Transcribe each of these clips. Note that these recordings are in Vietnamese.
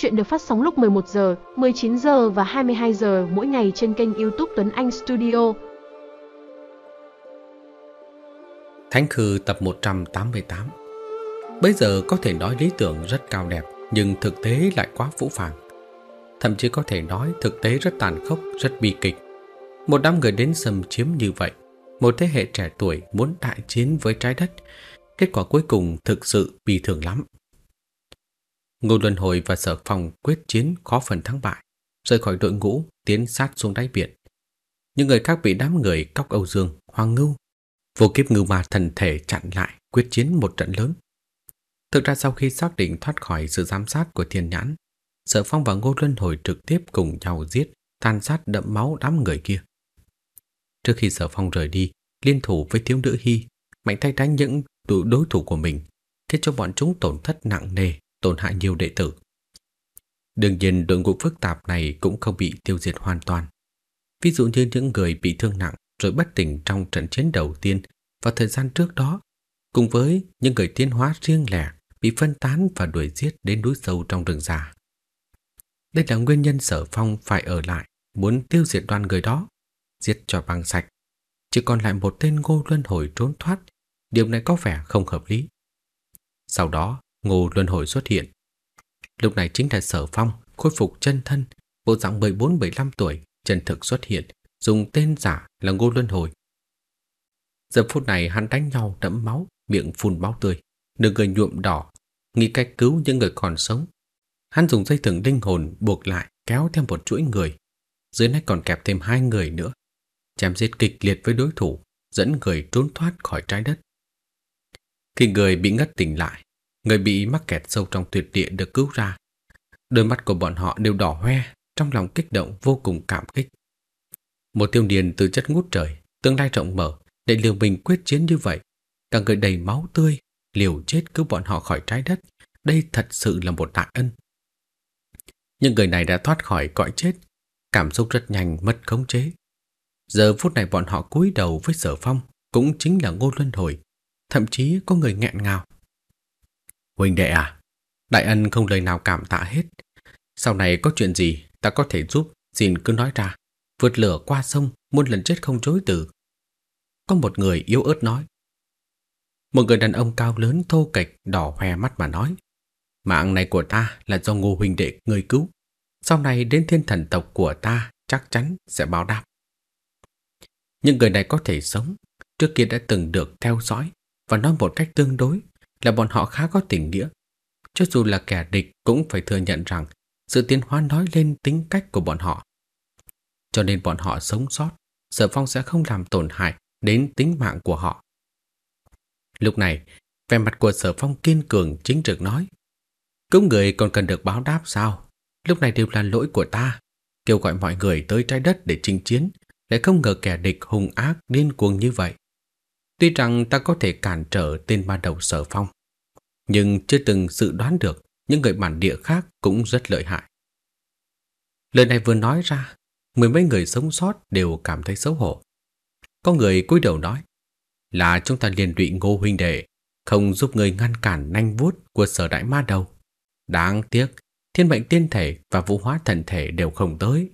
Chuyện được phát sóng lúc 11 giờ, 19 giờ và 22 giờ mỗi ngày trên kênh YouTube Tuấn Anh Studio. Thánh Khư tập 188 Bây giờ có thể nói lý tưởng rất cao đẹp, nhưng thực tế lại quá phũ phàng. Thậm chí có thể nói thực tế rất tàn khốc, rất bi kịch. Một đám người đến xâm chiếm như vậy, một thế hệ trẻ tuổi muốn đại chiến với trái đất, kết quả cuối cùng thực sự bi thường lắm. Ngô Luân Hồi và Sở Phong quyết chiến khó phần thắng bại, rời khỏi đội ngũ tiến sát xuống đáy biển. Những người khác bị đám người cóc Âu Dương, Hoàng Ngưu, vô kiếp ngưu ma thần thể chặn lại quyết chiến một trận lớn. Thực ra sau khi xác định thoát khỏi sự giám sát của thiên nhãn, Sở Phong và Ngô Luân Hồi trực tiếp cùng nhau giết, tàn sát đậm máu đám người kia. Trước khi Sở Phong rời đi, liên thủ với thiếu nữ Hy, mạnh tay đánh những đối thủ của mình, khiến cho bọn chúng tổn thất nặng nề tổn hại nhiều đệ tử. Đương nhiên đội ngũ phức tạp này cũng không bị tiêu diệt hoàn toàn. Ví dụ như những người bị thương nặng rồi bất tỉnh trong trận chiến đầu tiên và thời gian trước đó, cùng với những người tiến hóa riêng lẻ bị phân tán và đuổi giết đến núi sâu trong rừng già. Đây là nguyên nhân sở phong phải ở lại, muốn tiêu diệt đoàn người đó, giết cho bằng sạch. Chỉ còn lại một tên ngô luân hồi trốn thoát, điều này có vẻ không hợp lý. Sau đó, Ngô Luân Hồi xuất hiện. Lúc này chính là Sở Phong khôi phục chân thân, bộ dạng 14-15 tuổi, chân thực xuất hiện, dùng tên giả là Ngô Luân Hồi. Giờ phút này hắn đánh nhau đẫm máu, miệng phun máu tươi, nửa người nhuộm đỏ, nghĩ cách cứu những người còn sống. Hắn dùng dây thừng linh hồn buộc lại kéo theo một chuỗi người. Dưới nách còn kẹp thêm hai người nữa. Chém giết kịch liệt với đối thủ, dẫn người trốn thoát khỏi trái đất. Khi người bị ngất tỉnh lại, Người bị mắc kẹt sâu trong tuyệt địa được cứu ra. Đôi mắt của bọn họ đều đỏ hoe, trong lòng kích động vô cùng cảm kích. Một tiêu niên từ chất ngút trời, tương lai rộng mở, để liều mình quyết chiến như vậy. Cả người đầy máu tươi, liều chết cứu bọn họ khỏi trái đất. Đây thật sự là một đại ân. Những người này đã thoát khỏi cõi chết, cảm xúc rất nhanh mất khống chế. Giờ phút này bọn họ cúi đầu với sở phong, cũng chính là ngô luân hồi. Thậm chí có người nghẹn ngào. Huynh đệ à, đại ân không lời nào cảm tạ hết. Sau này có chuyện gì ta có thể giúp, xin cứ nói ra. Vượt lửa qua sông, muôn lần chết không chối từ. Có một người yếu ớt nói. Một người đàn ông cao lớn thô kệch đỏ hoe mắt mà nói. Mạng này của ta là do ngô huynh đệ người cứu. Sau này đến thiên thần tộc của ta chắc chắn sẽ báo đáp. Những người này có thể sống, trước kia đã từng được theo dõi và nói một cách tương đối là bọn họ khá có tình nghĩa. Cho dù là kẻ địch cũng phải thừa nhận rằng sự tiến hóa nói lên tính cách của bọn họ. Cho nên bọn họ sống sót, Sở Phong sẽ không làm tổn hại đến tính mạng của họ. Lúc này, vẻ mặt của Sở Phong kiên cường chính trực nói Cứu người còn cần được báo đáp sao? Lúc này đều là lỗi của ta. Kêu gọi mọi người tới trái đất để chinh chiến, lại không ngờ kẻ địch hung ác điên cuồng như vậy. Tuy rằng ta có thể cản trở tên ma đầu sở phong, nhưng chưa từng dự đoán được những người bản địa khác cũng rất lợi hại. Lời này vừa nói ra, mười mấy người sống sót đều cảm thấy xấu hổ. Có người cúi đầu nói là chúng ta liền lụy ngô huynh đệ, không giúp người ngăn cản nanh vuốt của sở đại ma đầu. Đáng tiếc, thiên mệnh tiên thể và vũ hóa thần thể đều không tới.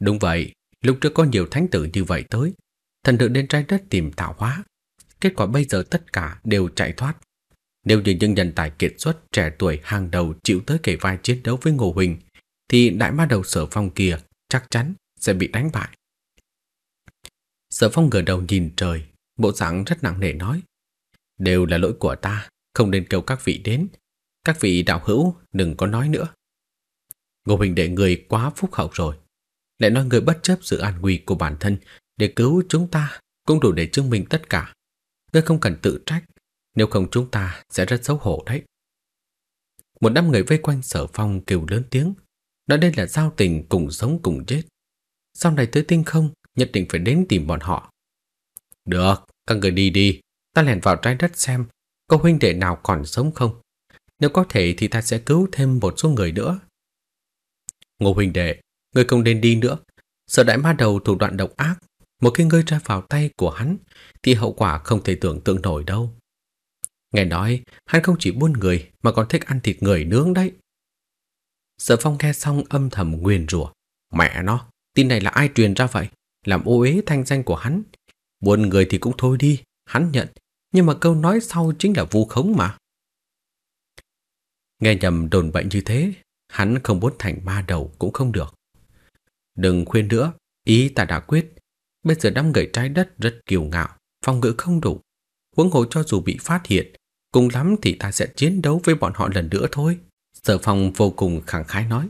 Đúng vậy, lúc trước có nhiều thánh tử như vậy tới, thần được đến trái đất tìm tạo hóa. Kết quả bây giờ tất cả đều chạy thoát. Nếu như những nhân tài kiệt xuất trẻ tuổi hàng đầu chịu tới kể vai chiến đấu với Ngô Huỳnh, thì đại ma đầu sở phong kia chắc chắn sẽ bị đánh bại. Sở phong ngửa đầu nhìn trời, bộ dạng rất nặng nề nói. Đều là lỗi của ta, không nên kêu các vị đến. Các vị đạo hữu đừng có nói nữa. Ngô Huỳnh đệ người quá phúc hậu rồi. Lại nói người bất chấp sự an nguy của bản thân để cứu chúng ta cũng đủ để chứng minh tất cả. Ngươi không cần tự trách, nếu không chúng ta sẽ rất xấu hổ đấy. Một đám người vây quanh sở phong kêu lớn tiếng, nói đây là giao tình cùng sống cùng chết. Sau này tới tinh không, nhất định phải đến tìm bọn họ. Được, các người đi đi, ta lèn vào trái đất xem có huynh đệ nào còn sống không. Nếu có thể thì ta sẽ cứu thêm một số người nữa. Ngô huynh đệ, người không nên đi nữa. Sở đại ma đầu thủ đoạn độc ác, một khi ngươi rơi vào tay của hắn thì hậu quả không thể tưởng tượng nổi đâu. Nghe nói, hắn không chỉ buôn người mà còn thích ăn thịt người nướng đấy. Sở phong nghe xong âm thầm nguyền rủa Mẹ nó, tin này là ai truyền ra vậy? Làm ô uế thanh danh của hắn. Buôn người thì cũng thôi đi, hắn nhận. Nhưng mà câu nói sau chính là vu khống mà. Nghe nhầm đồn bệnh như thế, hắn không muốn thành ma đầu cũng không được. Đừng khuyên nữa, ý ta đã quyết. Bây giờ đám người trái đất rất kiêu ngạo, phòng ngự không đủ. Huống hồ cho dù bị phát hiện, cùng lắm thì ta sẽ chiến đấu với bọn họ lần nữa thôi. Sở phòng vô cùng khẳng khái nói.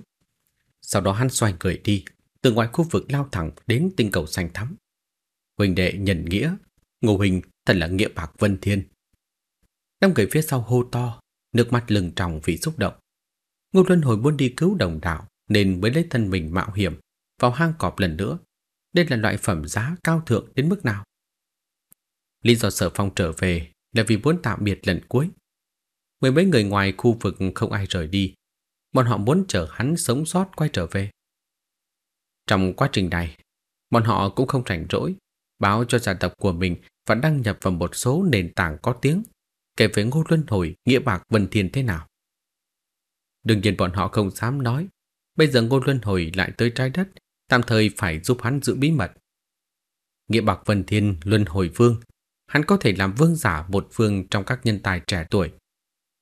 Sau đó hắn xoay người đi, từ ngoài khu vực lao thẳng đến tinh cầu xanh thắm. Huỳnh đệ nhận nghĩa, Ngô Huỳnh thật là nghĩa bạc vân thiên. Năm người phía sau hô to, nước mắt lừng tròng vì xúc động. Ngô Luân hồi muốn đi cứu đồng đạo nên mới lấy thân mình mạo hiểm vào hang cọp lần nữa. Đây là loại phẩm giá cao thượng đến mức nào? Lý do sở phong trở về là vì muốn tạm biệt lần cuối. Mười mấy người ngoài khu vực không ai rời đi. Bọn họ muốn chờ hắn sống sót quay trở về. Trong quá trình này, bọn họ cũng không rảnh rỗi báo cho gia tộc của mình và đăng nhập vào một số nền tảng có tiếng kể về Ngô Luân Hồi, Nghĩa Bạc Vân Thiên thế nào. Đương nhiên bọn họ không dám nói, bây giờ Ngô Luân Hồi lại tới trái đất, tạm thời phải giúp hắn giữ bí mật. Nghĩa Bạc Vân Thiên Luân Hồi Vương, hắn có thể làm vương giả một vương trong các nhân tài trẻ tuổi.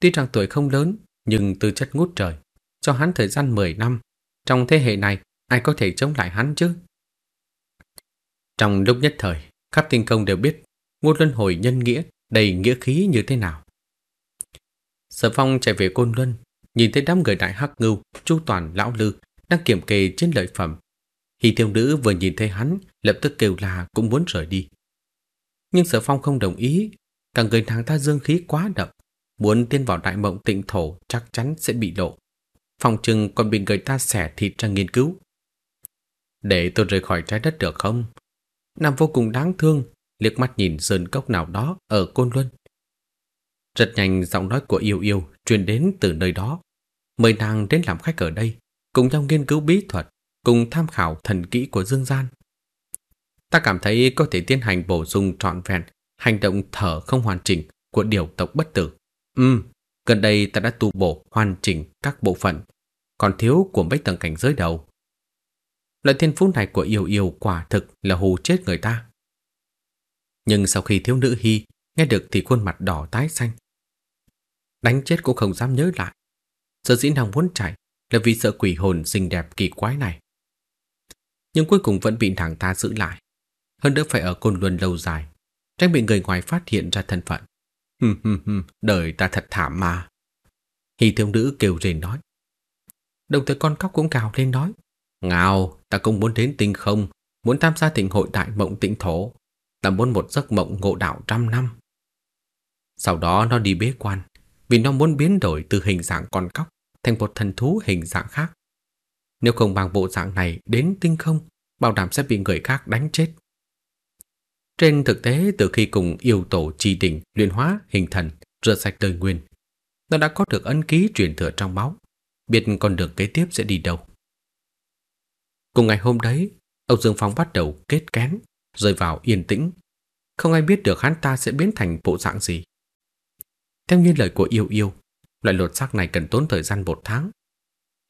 Tuy rằng tuổi không lớn, nhưng tư chất ngút trời, cho hắn thời gian 10 năm. Trong thế hệ này, ai có thể chống lại hắn chứ? Trong lúc nhất thời, khắp tinh công đều biết Ngô Luân Hồi nhân nghĩa đầy nghĩa khí như thế nào. Sở Phong chạy về Côn Luân, nhìn thấy đám người đại hắc ngưu, chu toàn lão lư đang kiểm kê trên lợi phẩm. Hỷ thiếu nữ vừa nhìn thấy hắn, lập tức kêu là cũng muốn rời đi. Nhưng Sở Phong không đồng ý, cả người nàng ta dương khí quá đậm, muốn tiến vào đại mộng tịnh thổ chắc chắn sẽ bị lộ. Phòng trừng còn bị người ta xẻ thịt ra nghiên cứu. Để tôi rời khỏi trái đất được không? Nam vô cùng đáng thương, liếc mắt nhìn sơn cốc nào đó ở Côn Luân. Rất nhanh giọng nói của yêu yêu truyền đến từ nơi đó. Mời nàng đến làm khách ở đây, cùng nhau nghiên cứu bí thuật, cùng tham khảo thần kỹ của dương gian. Ta cảm thấy có thể tiến hành bổ sung trọn vẹn hành động thở không hoàn chỉnh của điều tộc bất tử. Ừm, gần đây ta đã tu bổ hoàn chỉnh các bộ phận, còn thiếu của mấy tầng cảnh giới đầu. Loại thiên phú này của yêu yêu quả thực là hù chết người ta. Nhưng sau khi thiếu nữ Hy nghe được thì khuôn mặt đỏ tái xanh. Đánh chết cũng không dám nhớ lại. Sở dĩ nàng muốn chạy là vì sợ quỷ hồn xinh đẹp kỳ quái này. Nhưng cuối cùng vẫn bị nàng ta giữ lại. Hơn nữa phải ở côn luân lâu dài, tránh bị người ngoài phát hiện ra thân phận. Hừm hừm hừm, đời ta thật thảm mà. Hy thiếu nữ kêu rền nói. Đồng thời con cóc cũng gào lên nói. Ngào, ta cũng muốn đến tinh không, muốn tham gia thịnh hội đại mộng tịnh thổ. Ta muốn một giấc mộng ngộ đạo trăm năm. Sau đó nó đi bế quan, vì nó muốn biến đổi từ hình dạng con cóc thành một thần thú hình dạng khác. Nếu không bằng bộ dạng này đến tinh không, bảo đảm sẽ bị người khác đánh chết. Trên thực tế, từ khi cùng yêu tổ trì đỉnh luyện hóa hình thần, rửa sạch đời nguyên, nó đã có được ân ký truyền thừa trong máu, biết con đường kế tiếp sẽ đi đâu. Cùng ngày hôm đấy, Âu Dương Phong bắt đầu kết kén, rơi vào yên tĩnh. Không ai biết được hắn ta sẽ biến thành bộ dạng gì. Theo như lời của yêu yêu, loại lột xác này cần tốn thời gian một tháng.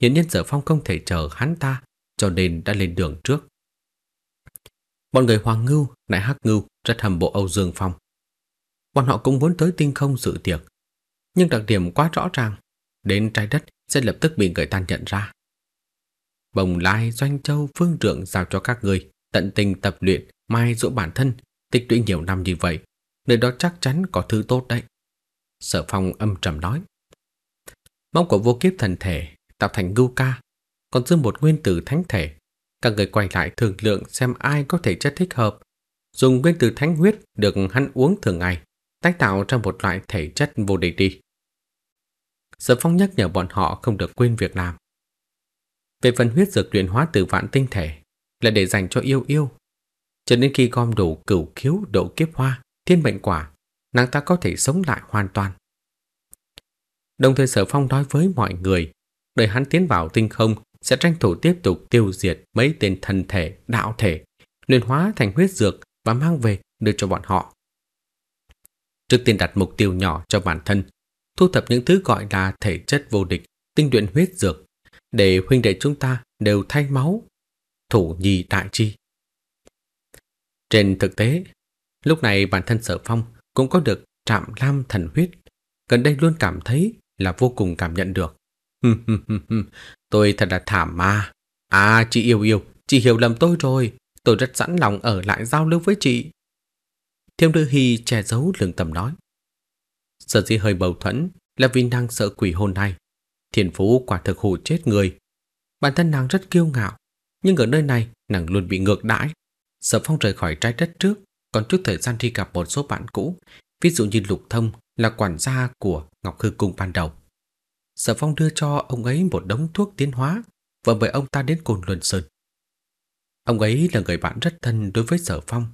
Hiện nhiên sở phong không thể chờ hắn ta, cho nên đã lên đường trước. Bọn người Hoàng Ngưu, Đại Hắc Ngưu rất hâm bộ Âu Dương Phong. Bọn họ cũng muốn tới tinh không dự tiệc. Nhưng đặc điểm quá rõ ràng, đến trái đất sẽ lập tức bị người ta nhận ra. Bồng Lai, Doanh Châu, Phương Trượng giao cho các người tận tình tập luyện, mai dỗ bản thân, tích lũy nhiều năm như vậy, nơi đó chắc chắn có thứ tốt đấy. Sở Phong âm trầm nói. Mong của vô kiếp thần thể tạo thành ngưu ca, còn dư một nguyên tử thánh thể. Các người quay lại thương lượng xem ai có thể chất thích hợp. Dùng nguyên tử thánh huyết được hắn uống thường ngày, tái tạo ra một loại thể chất vô địch đi. Sở Phong nhắc nhở bọn họ không được quên việc làm. Về phần huyết dược luyện hóa từ vạn tinh thể là để dành cho yêu yêu. Cho đến khi gom đủ cửu khiếu độ kiếp hoa, thiên mệnh quả, nàng ta có thể sống lại hoàn toàn. Đồng thời sở phong nói với mọi người, đợi hắn tiến vào tinh không sẽ tranh thủ tiếp tục tiêu diệt mấy tên thần thể, đạo thể, luyện hóa thành huyết dược và mang về đưa cho bọn họ. Trước tiên đặt mục tiêu nhỏ cho bản thân, thu thập những thứ gọi là thể chất vô địch, tinh luyện huyết dược để huynh đệ chúng ta đều thay máu, thủ nhì đại chi. Trên thực tế, lúc này bản thân sở phong cũng có được trạm lam thần huyết, gần đây luôn cảm thấy là vô cùng cảm nhận được. tôi thật là thảm mà. À, chị yêu yêu, chị hiểu lầm tôi rồi. Tôi rất sẵn lòng ở lại giao lưu với chị. Thiêm nữ hy che giấu lương tâm nói. Sở dĩ hơi bầu thuẫn là vì nàng sợ quỷ hôn này. Thiền phú quả thực hù chết người. Bản thân nàng rất kiêu ngạo, nhưng ở nơi này nàng luôn bị ngược đãi. Sở phong rời khỏi trái đất trước, còn chút thời gian đi gặp một số bạn cũ, ví dụ như Lục Thông là quản gia của Ngọc Hư Cung ban đầu. Sở phong đưa cho ông ấy một đống thuốc tiến hóa và mời ông ta đến Cồn Luân Sơn. Ông ấy là người bạn rất thân đối với Sở Phong,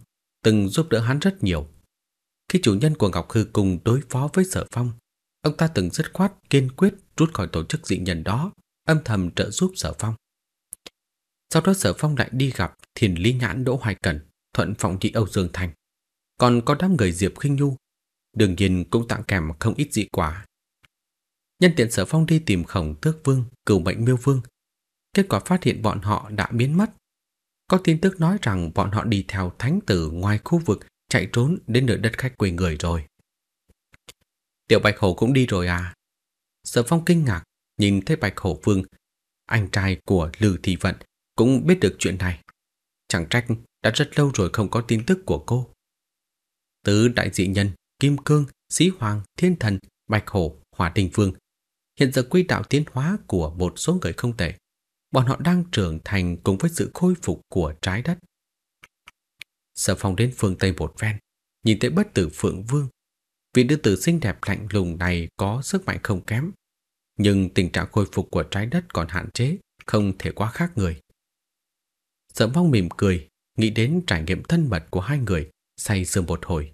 từng giúp đỡ hắn rất nhiều. Khi chủ nhân của Ngọc Hư cùng đối phó với Sở Phong, ông ta từng dứt khoát kiên quyết rút khỏi tổ chức dị nhân đó, âm thầm trợ giúp Sở Phong. Sau đó Sở Phong lại đi gặp Thiền Lý Nhãn Đỗ Hoài Cẩn, Thuận Phong Thị Âu Dương Thành. Còn có đám người Diệp Khinh Nhu, đương nhiên cũng tặng kèm không ít dị quả. Nhân tiện Sở Phong đi tìm khổng tước vương, cửu mệnh miêu vương. Kết quả phát hiện bọn họ đã biến mất có tin tức nói rằng bọn họ đi theo thánh tử ngoài khu vực chạy trốn đến nơi đất khách quê người rồi. Tiểu Bạch Hổ cũng đi rồi à? Sở Phong kinh ngạc, nhìn thấy Bạch Hổ Vương, anh trai của Lư Thị Vận, cũng biết được chuyện này. Chẳng trách đã rất lâu rồi không có tin tức của cô. Tứ đại dị nhân, Kim Cương, Sĩ Hoàng, Thiên Thần, Bạch Hổ, Hỏa Đình Vương hiện giờ quy đạo tiến hóa của một số người không tệ bọn họ đang trưởng thành cùng với sự khôi phục của trái đất. Sở phong đến phương Tây một ven, nhìn thấy bất tử Phượng Vương. Vị nữ tử xinh đẹp lạnh lùng này có sức mạnh không kém, nhưng tình trạng khôi phục của trái đất còn hạn chế, không thể quá khác người. Sở phong mỉm cười, nghĩ đến trải nghiệm thân mật của hai người, say sưa một hồi.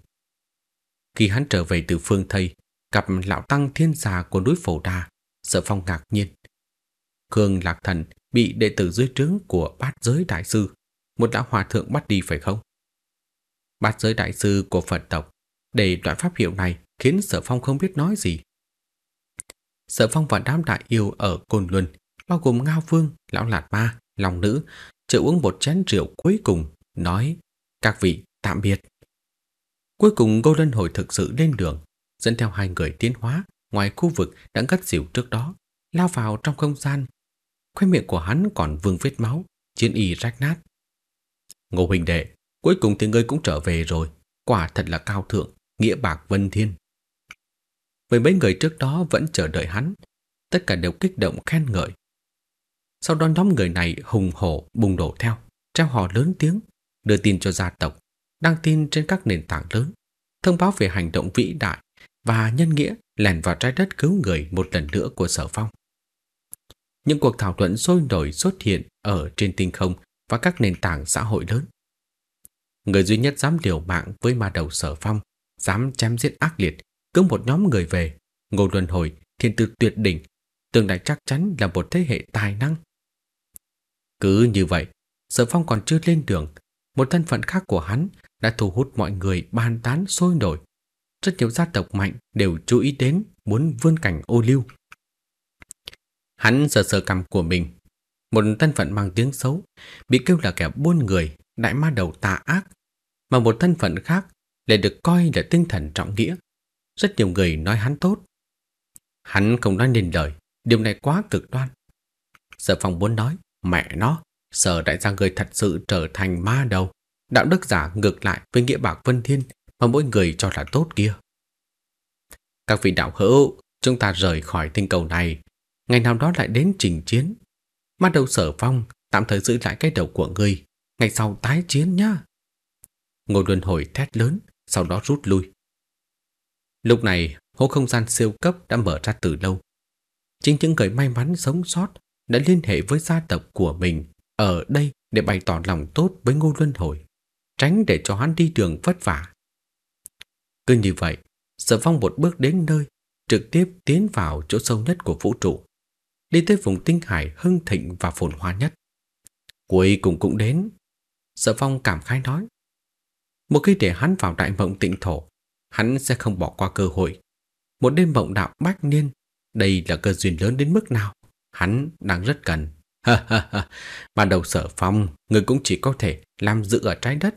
Khi hắn trở về từ phương Tây, gặp lão tăng thiên già của núi Phổ Đà, Sở phong ngạc nhiên. Khương Lạc Thần bị đệ tử dưới trướng của bát giới đại sư, một lão hòa thượng bắt đi phải không? Bát giới đại sư của Phật tộc để đoạn pháp hiệu này khiến Sở Phong không biết nói gì. Sở Phong và đám đại yêu ở Côn Luân, bao gồm Ngao Vương, Lão Lạt Ma, Long Nữ, chợ uống một chén rượu cuối cùng, nói các vị tạm biệt. Cuối cùng Ngô Lân Hồi thực sự lên đường, dẫn theo hai người tiến hóa ngoài khu vực đã ngất xỉu trước đó, lao vào trong không gian Khoe miệng của hắn còn vương vết máu, chiến y rách nát. Ngô huynh đệ, cuối cùng thì ngươi cũng trở về rồi. Quả thật là cao thượng, nghĩa bạc vân thiên. Với mấy người trước đó vẫn chờ đợi hắn, tất cả đều kích động khen ngợi. Sau đó nhóm người này hùng hổ bùng đổ theo, treo hò lớn tiếng, đưa tin cho gia tộc, đăng tin trên các nền tảng lớn, thông báo về hành động vĩ đại và nhân nghĩa lèn vào trái đất cứu người một lần nữa của sở phong. Những cuộc thảo luận sôi nổi xuất hiện ở trên tinh không và các nền tảng xã hội lớn. Người duy nhất dám liều mạng với ma đầu sở phong, dám chém giết ác liệt, cứ một nhóm người về, ngô luân hồi, thiên tư tuyệt đỉnh, tương lai chắc chắn là một thế hệ tài năng. Cứ như vậy, sở phong còn chưa lên đường, một thân phận khác của hắn đã thu hút mọi người bàn tán sôi nổi. Rất nhiều gia tộc mạnh đều chú ý đến muốn vươn cảnh ô lưu. Hắn sờ sờ cằm của mình. Một thân phận mang tiếng xấu, bị kêu là kẻ buôn người, đại ma đầu tà ác. Mà một thân phận khác lại được coi là tinh thần trọng nghĩa. Rất nhiều người nói hắn tốt. Hắn không nói nên lời, điều này quá cực đoan. Sở phòng muốn nói, mẹ nó, sở đại gia người thật sự trở thành ma đầu. Đạo đức giả ngược lại với nghĩa bạc vân thiên mà mỗi người cho là tốt kia. Các vị đạo hữu, chúng ta rời khỏi tinh cầu này ngày nào đó lại đến trình chiến. Bắt đầu sở phong, tạm thời giữ lại cái đầu của ngươi, ngày sau tái chiến nhá. Ngô Luân hồi thét lớn, sau đó rút lui. Lúc này, hố không gian siêu cấp đã mở ra từ lâu. Chính những người may mắn sống sót đã liên hệ với gia tộc của mình ở đây để bày tỏ lòng tốt với Ngô Luân Hồi, tránh để cho hắn đi đường vất vả. Cứ như vậy, Sở Phong một bước đến nơi, trực tiếp tiến vào chỗ sâu nhất của vũ trụ đi tới vùng tinh hải hưng thịnh và phồn hoa nhất. Cuối cùng cũng đến. Sở phong cảm khái nói. Một khi để hắn vào đại mộng tịnh thổ, hắn sẽ không bỏ qua cơ hội. Một đêm mộng đạo bách niên, đây là cơ duyên lớn đến mức nào? hắn đang rất cần. Ha ha ha, ban đầu sở phong, người cũng chỉ có thể làm dự ở trái đất.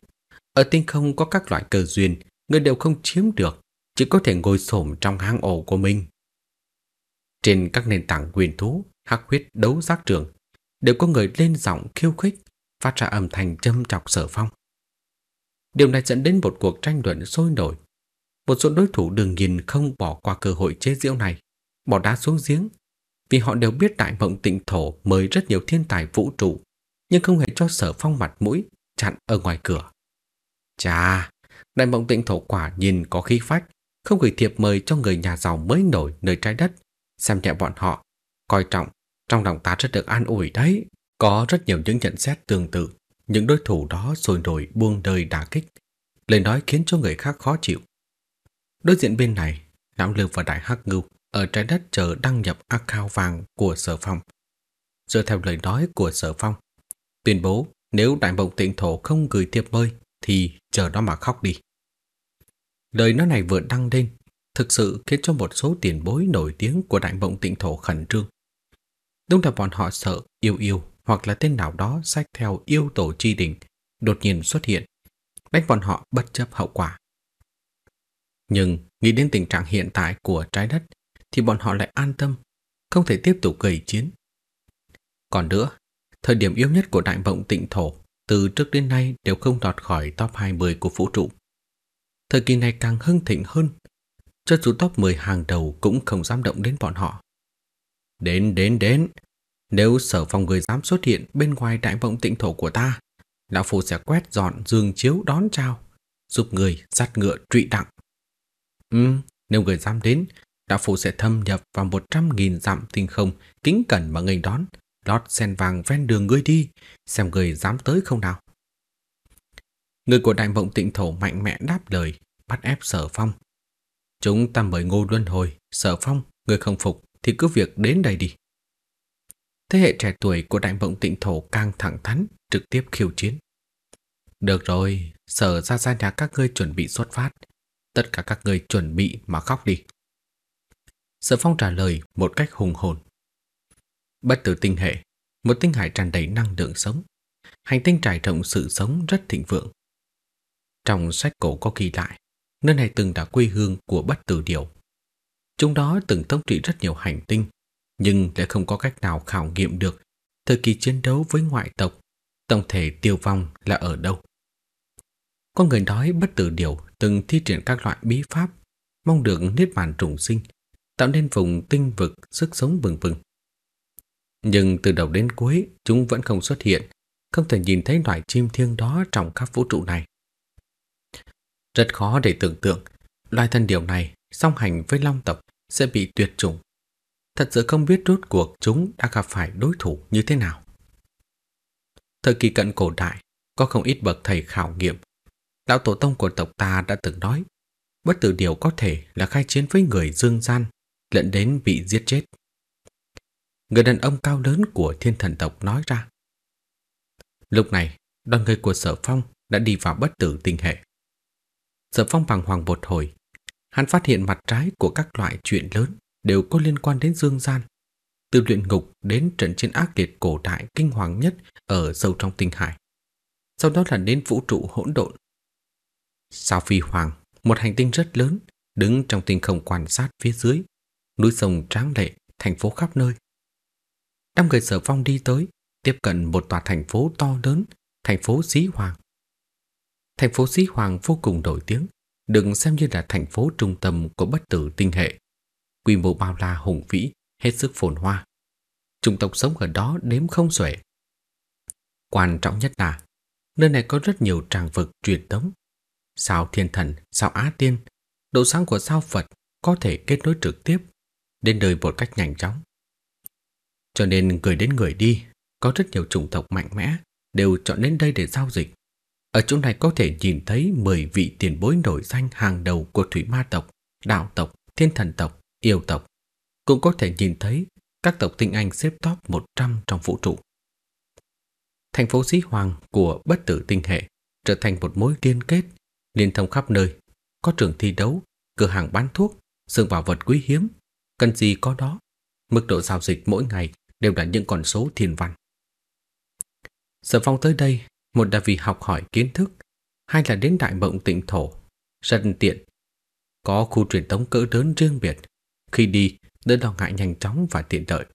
Ở tinh không có các loại cơ duyên, người đều không chiếm được, chỉ có thể ngồi xổm trong hang ổ của mình. Trên các nền tảng quyền thú, hắc huyết đấu giác trường, đều có người lên giọng khiêu khích, phát ra âm thanh châm chọc sở phong. Điều này dẫn đến một cuộc tranh luận sôi nổi. Một số đối thủ đương nhìn không bỏ qua cơ hội chế giễu này, bỏ đá xuống giếng, vì họ đều biết đại mộng tịnh thổ mời rất nhiều thiên tài vũ trụ, nhưng không hề cho sở phong mặt mũi, chặn ở ngoài cửa. Chà, đại mộng tịnh thổ quả nhìn có khí phách, không gửi thiệp mời cho người nhà giàu mới nổi nơi trái đất, xem nhẹ bọn họ, coi trọng, trong lòng ta rất được an ủi đấy. Có rất nhiều những nhận xét tương tự, những đối thủ đó sôi nổi buông đời đả kích, lời nói khiến cho người khác khó chịu. Đối diện bên này, Lão Lưu và Đại Hắc Ngưu ở trái đất chờ đăng nhập account vàng của Sở Phong. Dựa theo lời nói của Sở Phong, tuyên bố nếu Đại Mộng Tịnh Thổ không gửi thiệp mời thì chờ nó mà khóc đi. Lời nói này vừa đăng lên, thực sự khiến cho một số tiền bối nổi tiếng của Đại Mộng Tịnh Thổ khẩn trương. Đúng là bọn họ sợ yêu yêu hoặc là tên nào đó sách theo yêu tổ chi đỉnh đột nhiên xuất hiện, đánh bọn họ bất chấp hậu quả. Nhưng nghĩ đến tình trạng hiện tại của trái đất thì bọn họ lại an tâm, không thể tiếp tục gây chiến. Còn nữa, thời điểm yếu nhất của đại mộng tịnh thổ từ trước đến nay đều không đọt khỏi top 20 của vũ trụ. Thời kỳ này càng hưng thịnh hơn, cho dù top 10 hàng đầu cũng không dám động đến bọn họ. Đến, đến, đến, nếu sở phòng người dám xuất hiện bên ngoài đại vọng tịnh thổ của ta, Lão Phu sẽ quét dọn giường chiếu đón chào, giúp người dắt ngựa trụy đặng. Ừ, nếu người dám đến, Lão Phu sẽ thâm nhập vào một trăm nghìn dặm tinh không, kính cẩn mà nghênh đón, lót sen vàng ven đường ngươi đi, xem người dám tới không nào. Người của đại vọng tịnh thổ mạnh mẽ đáp lời, bắt ép sở phong. Chúng ta mời ngô luân hồi, sở phong, người không phục thì cứ việc đến đây đi. Thế hệ trẻ tuổi của đại vọng tịnh thổ càng thẳng thắn, trực tiếp khiêu chiến. Được rồi, sở ra ra nhà các ngươi chuẩn bị xuất phát. Tất cả các ngươi chuẩn bị mà khóc đi. Sở phong trả lời một cách hùng hồn. Bất tử tinh hệ, một tinh hải tràn đầy năng lượng sống. Hành tinh trải rộng sự sống rất thịnh vượng. Trong sách cổ có ghi lại, nơi này từng là quê hương của bất tử điều. Chúng đó từng thống trị rất nhiều hành tinh, nhưng lại không có cách nào khảo nghiệm được thời kỳ chiến đấu với ngoại tộc, tổng thể tiêu vong là ở đâu. Có người nói bất tử điều từng thi triển các loại bí pháp, mong được niết bàn trùng sinh, tạo nên vùng tinh vực sức sống bừng bừng. Nhưng từ đầu đến cuối, chúng vẫn không xuất hiện, không thể nhìn thấy loài chim thiêng đó trong khắp vũ trụ này. Rất khó để tưởng tượng, loài thân điều này song hành với long tộc sẽ bị tuyệt chủng Thật sự không biết rốt cuộc chúng đã gặp phải đối thủ như thế nào. Thời kỳ cận cổ đại, có không ít bậc thầy khảo nghiệm. Lão tổ tông của tộc ta đã từng nói, bất tử điều có thể là khai chiến với người dương gian, lẫn đến bị giết chết. Người đàn ông cao lớn của thiên thần tộc nói ra. Lúc này, đoàn người của sở phong đã đi vào bất tử tinh hệ. Sở phong bằng hoàng bột hồi, hắn phát hiện mặt trái của các loại chuyện lớn đều có liên quan đến dương gian, từ luyện ngục đến trận chiến ác liệt cổ đại kinh hoàng nhất ở sâu trong tinh hải. Sau đó là đến vũ trụ hỗn độn. Sao phi hoàng, một hành tinh rất lớn, đứng trong tinh không quan sát phía dưới, núi sông tráng lệ, thành phố khắp nơi đám người sở phong đi tới, tiếp cận một tòa thành phố to lớn, thành phố Xí Hoàng. Thành phố Xí Hoàng vô cùng nổi tiếng, được xem như là thành phố trung tâm của bất tử tinh hệ quy mô bao la hùng vĩ, hết sức phồn hoa. Chủng tộc sống ở đó đếm không xuể. Quan trọng nhất là, nơi này có rất nhiều tràng vực truyền thống. Sao thiên thần, sao á tiên, độ sáng của sao Phật có thể kết nối trực tiếp, đến đời một cách nhanh chóng. Cho nên người đến người đi, có rất nhiều chủng tộc mạnh mẽ đều chọn đến đây để giao dịch. Ở chỗ này có thể nhìn thấy 10 vị tiền bối nổi danh hàng đầu của thủy ma tộc, đạo tộc, thiên thần tộc, yêu tộc, cũng có thể nhìn thấy các tộc tinh anh xếp top 100 trong vũ trụ. Thành phố Sĩ Hoàng của bất tử tinh hệ trở thành một mối liên kết, liên thông khắp nơi, có trường thi đấu, cửa hàng bán thuốc, xương bảo vật quý hiếm, cần gì có đó. Mức độ giao dịch mỗi ngày đều là những con số thiên văn. Sở phong tới đây, một là vì học hỏi kiến thức, hai là đến đại mộng tịnh thổ, rất tiện. Có khu truyền tống cỡ lớn riêng biệt, khi đi đỡ lo ngại nhanh chóng và tiện lợi.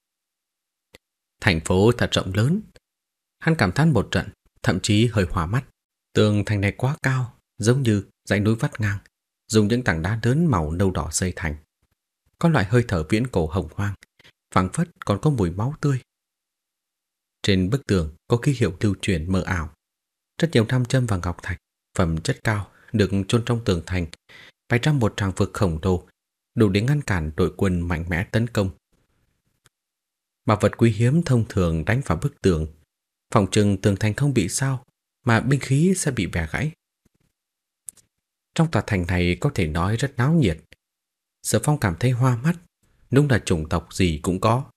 Thành phố thật rộng lớn. Hắn cảm thán một trận, thậm chí hơi hòa mắt. Tường thành này quá cao, giống như dãy núi vắt ngang, dùng những tảng đá lớn màu nâu đỏ xây thành. Có loại hơi thở viễn cổ hồng hoang, phảng phất còn có mùi máu tươi. Trên bức tường có ký hiệu lưu truyền mơ ảo. Rất nhiều nam châm và ngọc thạch, phẩm chất cao, được chôn trong tường thành, bày ra một tràng vực khổng lồ, đủ để ngăn cản đội quân mạnh mẽ tấn công. Mà vật quý hiếm thông thường đánh vào bức tường, phòng trừng tường thành không bị sao, mà binh khí sẽ bị bẻ gãy. Trong tòa thành này có thể nói rất náo nhiệt. Sở phong cảm thấy hoa mắt, đúng là chủng tộc gì cũng có.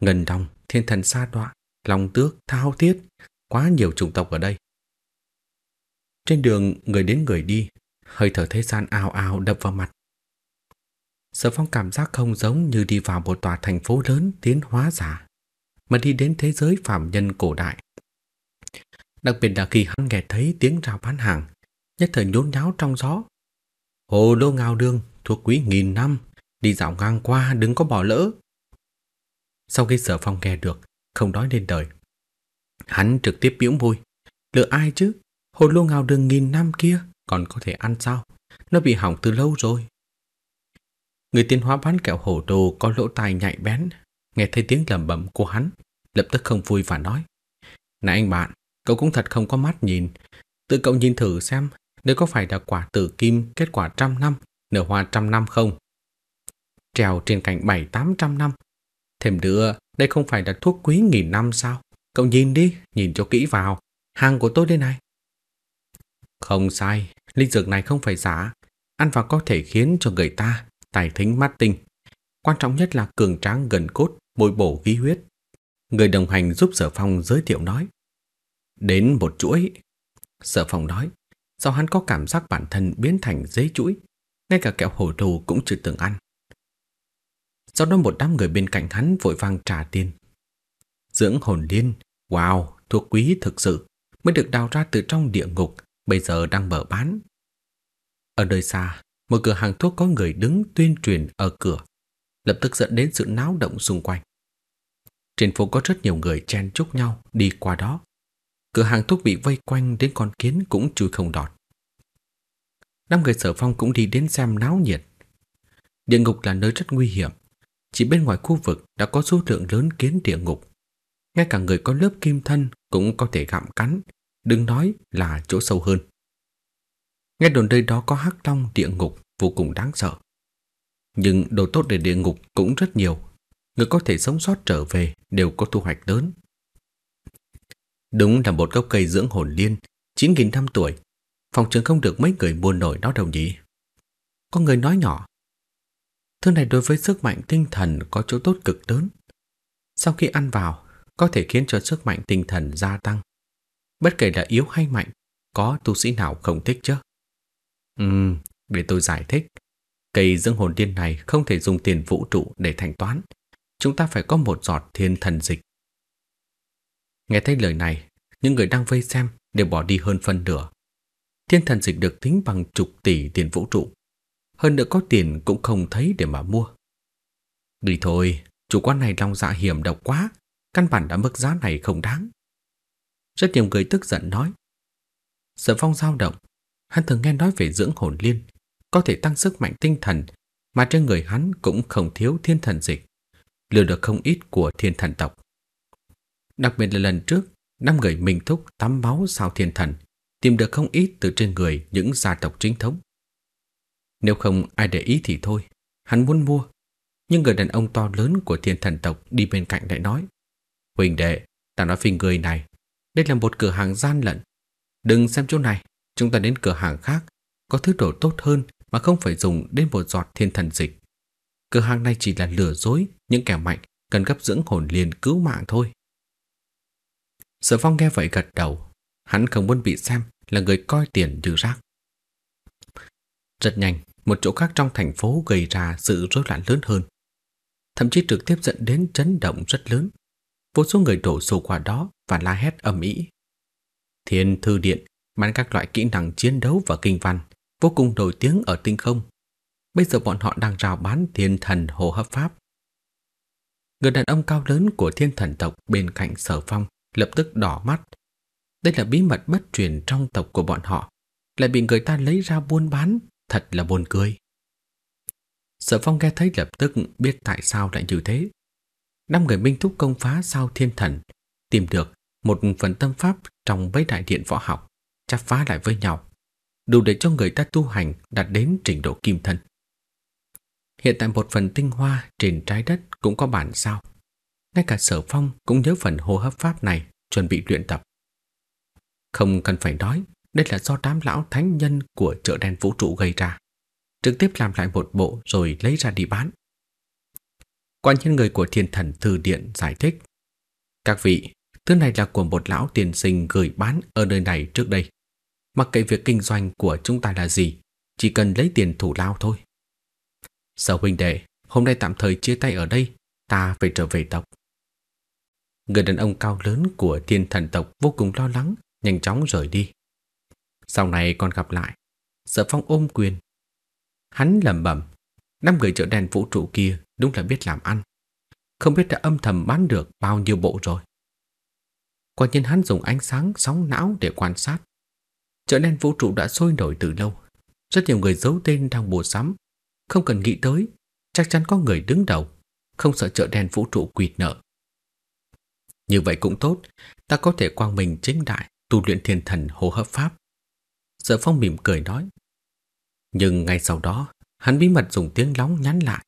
Ngân đồng, thiên thần sa đoạ, long tước, thao thiết, quá nhiều chủng tộc ở đây. Trên đường người đến người đi, hơi thở thế gian ào ào đập vào mặt. Sở phong cảm giác không giống như đi vào một tòa thành phố lớn tiến hóa giả, mà đi đến thế giới phạm nhân cổ đại. Đặc biệt là khi hắn nghe thấy tiếng rào bán hàng, nhất thời nhốn nháo trong gió. Hồ lô ngao đương, thuộc quý nghìn năm, đi dạo ngang qua đừng có bỏ lỡ. Sau khi sở phong nghe được, không nói lên đời. Hắn trực tiếp biểu môi, lựa ai chứ, Hồn lô ngào đường nghìn năm kia còn có thể ăn sao, nó bị hỏng từ lâu rồi. Người tiên hóa bán kẹo hổ đồ có lỗ tai nhạy bén, nghe thấy tiếng lẩm bẩm của hắn, lập tức không vui và nói. Này anh bạn, cậu cũng thật không có mắt nhìn. Tự cậu nhìn thử xem, nếu có phải là quả tử kim kết quả trăm năm, nở hoa trăm năm không? Trèo trên cành bảy tám trăm năm. Thêm nữa, đây không phải là thuốc quý nghìn năm sao? Cậu nhìn đi, nhìn cho kỹ vào. Hàng của tôi đây này. Không sai, linh dược này không phải giả. Ăn vào có thể khiến cho người ta tài thính mắt tinh. Quan trọng nhất là cường tráng gần cốt, bồi bổ khí huyết. Người đồng hành giúp Sở Phong giới thiệu nói. Đến một chuỗi. Sở Phong nói, do hắn có cảm giác bản thân biến thành giấy chuỗi, ngay cả kẹo hổ đồ cũng chưa từng ăn. Sau đó một đám người bên cạnh hắn vội vang trả tiền. Dưỡng hồn liên, wow, thuốc quý thực sự, mới được đào ra từ trong địa ngục, bây giờ đang mở bán. Ở nơi xa, một cửa hàng thuốc có người đứng tuyên truyền ở cửa, lập tức dẫn đến sự náo động xung quanh. Trên phố có rất nhiều người chen chúc nhau đi qua đó. Cửa hàng thuốc bị vây quanh đến con kiến cũng chui không đọt. Năm người sở phong cũng đi đến xem náo nhiệt. Địa ngục là nơi rất nguy hiểm. Chỉ bên ngoài khu vực đã có số lượng lớn kiến địa ngục. Ngay cả người có lớp kim thân cũng có thể gặm cắn, đừng nói là chỗ sâu hơn. Nghe đồn đây đó có hắc long địa ngục vô cùng đáng sợ. Nhưng đồ tốt để địa ngục cũng rất nhiều. Người có thể sống sót trở về đều có thu hoạch lớn. Đúng là một gốc cây dưỡng hồn liên, 9.000 năm tuổi. Phòng trường không được mấy người mua nổi nó đâu nhỉ. Có người nói nhỏ. Thứ này đối với sức mạnh tinh thần có chỗ tốt cực lớn. Sau khi ăn vào, có thể khiến cho sức mạnh tinh thần gia tăng. Bất kể là yếu hay mạnh, có tu sĩ nào không thích chứ? Ừm, để tôi giải thích. Cây dưỡng hồn tiên này không thể dùng tiền vũ trụ để thanh toán. Chúng ta phải có một giọt thiên thần dịch. Nghe thấy lời này, những người đang vây xem đều bỏ đi hơn phân nửa. Thiên thần dịch được tính bằng chục tỷ tiền vũ trụ. Hơn nữa có tiền cũng không thấy để mà mua. Đi thôi, chủ quán này lòng dạ hiểm độc quá, căn bản đã mức giá này không đáng. Rất nhiều người tức giận nói. Sở phong dao động, Hắn thường nghe nói về dưỡng hồn liên, có thể tăng sức mạnh tinh thần, mà trên người hắn cũng không thiếu thiên thần dịch, lừa được không ít của thiên thần tộc. Đặc biệt là lần trước, năm người Minh Thúc tắm máu sao thiên thần, tìm được không ít từ trên người những gia tộc chính thống. Nếu không ai để ý thì thôi, hắn muốn mua. Nhưng người đàn ông to lớn của thiên thần tộc đi bên cạnh lại nói Huỳnh đệ, ta nói phình người này, đây là một cửa hàng gian lận. Đừng xem chỗ này, Chúng ta đến cửa hàng khác Có thứ đồ tốt hơn Mà không phải dùng đến một giọt thiên thần dịch. Cửa hàng này chỉ là lừa dối Những kẻ mạnh cần gấp dưỡng hồn liền cứu mạng thôi. Sở phong nghe vậy gật đầu. Hắn không muốn bị xem Là người coi tiền như rác. Rất nhanh một chỗ khác trong thành phố gây ra sự rối loạn lớn hơn Thậm chí trực tiếp dẫn đến chấn động rất lớn vô số người đổ xô qua đó và la hét ầm ĩ. Thiên Thư Điện bán các loại kỹ năng chiến đấu và kinh văn vô cùng nổi tiếng ở tinh không. Bây giờ bọn họ đang rào bán thiên thần hồ hấp pháp. Người đàn ông cao lớn của thiên thần tộc bên cạnh sở phong lập tức đỏ mắt. Đây là bí mật bất truyền trong tộc của bọn họ, lại bị người ta lấy ra buôn bán, thật là buồn cười. Sở phong nghe thấy lập tức biết tại sao lại như thế. Năm người minh thúc công phá sao thiên thần, tìm được một phần tâm pháp trong mấy đại điện võ học, chắp phá lại với nhau, đủ để cho người ta tu hành đạt đến trình độ kim thân. Hiện tại một phần tinh hoa trên trái đất cũng có bản sao. Ngay cả sở phong cũng nhớ phần hô hấp pháp này chuẩn bị luyện tập. Không cần phải nói, đây là do đám lão thánh nhân của chợ đen vũ trụ gây ra. Trực tiếp làm lại một bộ rồi lấy ra đi bán. Quan nhân người của thiên thần thư điện giải thích. Các vị, thứ này là của một lão tiền sinh gửi bán ở nơi này trước đây. Mặc kệ việc kinh doanh của chúng ta là gì, chỉ cần lấy tiền thủ lao thôi. Sở huynh đệ, hôm nay tạm thời chia tay ở đây, ta phải trở về tộc. Người đàn ông cao lớn của thiên thần tộc vô cùng lo lắng, nhanh chóng rời đi. Sau này còn gặp lại, sở phong ôm quyền. Hắn lẩm bẩm, năm người chợ đen vũ trụ kia đúng là biết làm ăn. Không biết đã âm thầm bán được bao nhiêu bộ rồi. Quả nhiên hắn dùng ánh sáng sóng não để quan sát. Chợ đen vũ trụ đã sôi nổi từ lâu. Rất nhiều người giấu tên đang mua sắm. Không cần nghĩ tới, chắc chắn có người đứng đầu, không sợ chợ đen vũ trụ quỵt nợ. Như vậy cũng tốt, ta có thể quang minh chính đại tu luyện thiên thần hô hấp pháp. Sở phong mỉm cười nói. Nhưng ngay sau đó, hắn bí mật dùng tiếng lóng nhắn lại,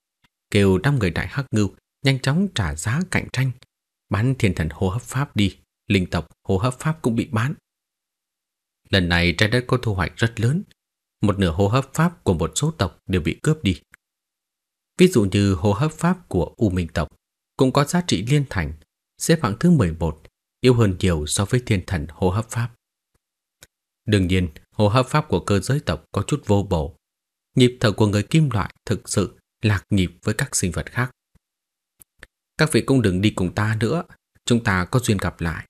kêu năm người đại hắc ngưu nhanh chóng trả giá cạnh tranh, bán thiên thần hô hấp pháp đi, linh tộc hô hấp pháp cũng bị bán. Lần này trái đất có thu hoạch rất lớn, một nửa hô hấp pháp của một số tộc đều bị cướp đi. Ví dụ như hô hấp pháp của U Minh tộc cũng có giá trị liên thành, xếp hạng thứ 11, yếu hơn nhiều so với thiên thần hô hấp pháp. Đương nhiên, hô hấp pháp của cơ giới tộc có chút vô bổ. Nhịp thở của người kim loại thực sự lạc nhịp với các sinh vật khác. Các vị cũng đừng đi cùng ta nữa, chúng ta có duyên gặp lại.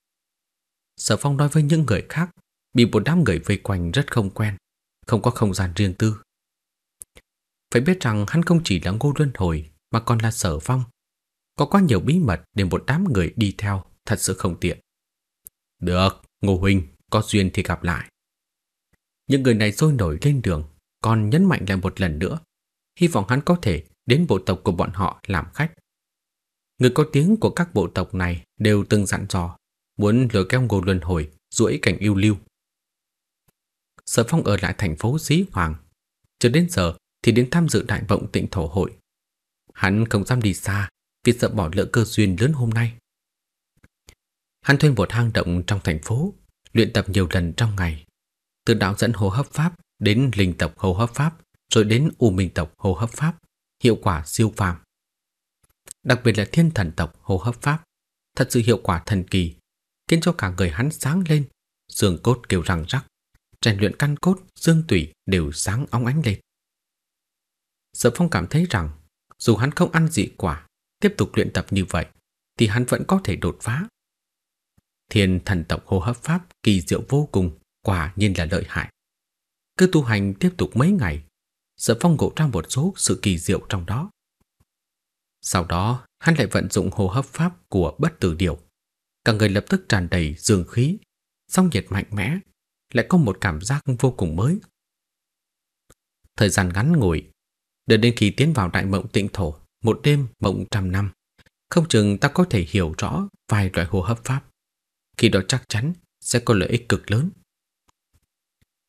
Sở Phong nói với những người khác, bị một đám người vây quanh rất không quen, không có không gian riêng tư. Phải biết rằng hắn không chỉ là ngô luân hồi mà còn là sở phong. Có quá nhiều bí mật để một đám người đi theo thật sự không tiện. Được, Ngô Huynh, có duyên thì gặp lại. Những người này sôi nổi lên đường, còn nhấn mạnh lại một lần nữa. Hy vọng hắn có thể đến bộ tộc của bọn họ làm khách. Người có tiếng của các bộ tộc này đều từng dặn dò, muốn lừa kéo Ngô Luân hồi, duỗi cảnh yêu lưu. Sở Phong ở lại thành phố Dĩ Hoàng. Cho đến giờ thì đến tham dự đại vọng tịnh thổ hội. Hắn không dám đi xa vì sợ bỏ lỡ cơ duyên lớn hôm nay. Hắn thuê một hang động trong thành phố, luyện tập nhiều lần trong ngày. Từ đạo dẫn hô hấp pháp đến linh tộc hô hấp pháp, rồi đến u minh tộc hô hấp pháp, hiệu quả siêu phàm. Đặc biệt là thiên thần tộc hô hấp pháp, thật sự hiệu quả thần kỳ, khiến cho cả người hắn sáng lên, xương cốt kêu răng rắc, rèn luyện căn cốt, xương tủy đều sáng óng ánh lên. Sở Phong cảm thấy rằng, dù hắn không ăn dị quả, tiếp tục luyện tập như vậy, thì hắn vẫn có thể đột phá. Thiên thần tộc hô hấp pháp kỳ diệu vô cùng, quả nhiên là lợi hại. Cứ tu hành tiếp tục mấy ngày, Sở Phong ngộ ra một số sự kỳ diệu trong đó. Sau đó, hắn lại vận dụng hô hấp pháp của bất tử điều. Cả người lập tức tràn đầy dương khí, song nhiệt mạnh mẽ, lại có một cảm giác vô cùng mới. Thời gian ngắn ngủi, đợi đến khi tiến vào đại mộng tịnh thổ, một đêm mộng trăm năm, không chừng ta có thể hiểu rõ vài loại hô hấp pháp. Khi đó chắc chắn sẽ có lợi ích cực lớn.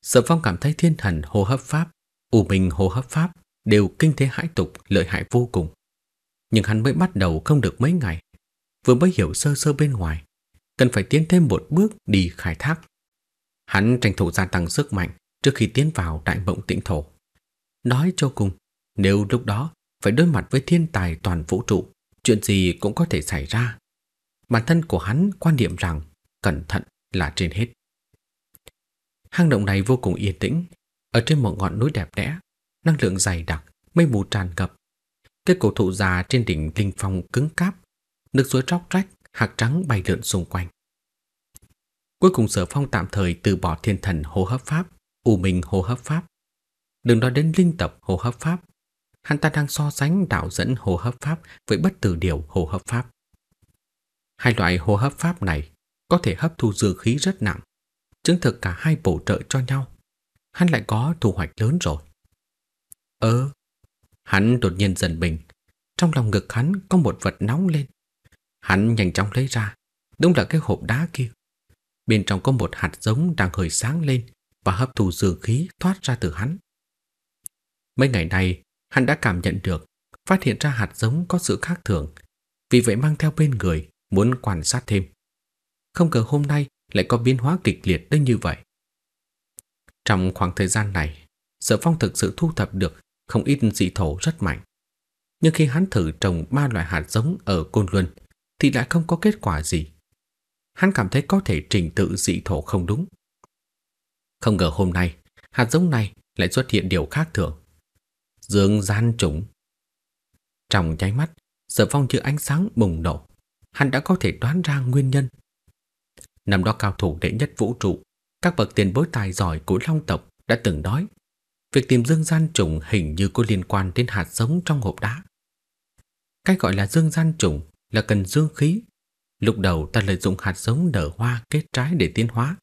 Sở Phong cảm thấy thiên thần hô hấp pháp, u minh hô hấp pháp đều kinh thế hãi tục, lợi hại vô cùng. Nhưng hắn mới bắt đầu không được mấy ngày, vừa mới hiểu sơ sơ bên ngoài, cần phải tiến thêm một bước đi khai thác. Hắn tranh thủ gia tăng sức mạnh trước khi tiến vào đại mộng tịnh thổ. Nói cho cùng, nếu lúc đó phải đối mặt với thiên tài toàn vũ trụ, chuyện gì cũng có thể xảy ra. Bản thân của hắn quan điểm rằng cẩn thận là trên hết. Hang động này vô cùng yên tĩnh, ở trên một ngọn núi đẹp đẽ, năng lượng dày đặc, mây mù tràn ngập. Cây cổ thụ già trên đỉnh linh phong cứng cáp, nước suối róc rách hạt trắng bay lượn xung quanh. Cuối cùng sở phong tạm thời từ bỏ thiên thần hô hấp pháp, u minh hô hấp pháp. Đừng nói đến linh tập hô hấp pháp. Hắn ta đang so sánh đạo dẫn hô hấp pháp với bất tử điều hô hấp pháp. Hai loại hô hấp pháp này có thể hấp thu dương khí rất nặng, chứng thực cả hai bổ trợ cho nhau. Hắn lại có thu hoạch lớn rồi. Ơ, hắn đột nhiên dần bình. Trong lòng ngực hắn có một vật nóng lên. Hắn nhanh chóng lấy ra. Đúng là cái hộp đá kia. Bên trong có một hạt giống đang hơi sáng lên và hấp thụ dường khí thoát ra từ hắn. Mấy ngày nay, hắn đã cảm nhận được, phát hiện ra hạt giống có sự khác thường, vì vậy mang theo bên người, muốn quan sát thêm. Không ngờ hôm nay lại có biến hóa kịch liệt đến như vậy. Trong khoảng thời gian này, Sở Phong thực sự thu thập được không ít dị thổ rất mạnh. Nhưng khi hắn thử trồng ba loại hạt giống ở Côn Luân thì lại không có kết quả gì. Hắn cảm thấy có thể trình tự dị thổ không đúng. Không ngờ hôm nay, hạt giống này lại xuất hiện điều khác thường. Dương gian trùng. Trong nháy mắt, Sở Phong như ánh sáng bùng nổ. Hắn đã có thể đoán ra nguyên nhân. Năm đó cao thủ đệ nhất vũ trụ, các bậc tiền bối tài giỏi của Long tộc đã từng nói Việc tìm dương gian trùng hình như có liên quan đến hạt giống trong hộp đá. Cái gọi là dương gian trùng là cần dương khí. Lúc đầu ta lợi dụng hạt giống nở hoa kết trái để tiến hóa.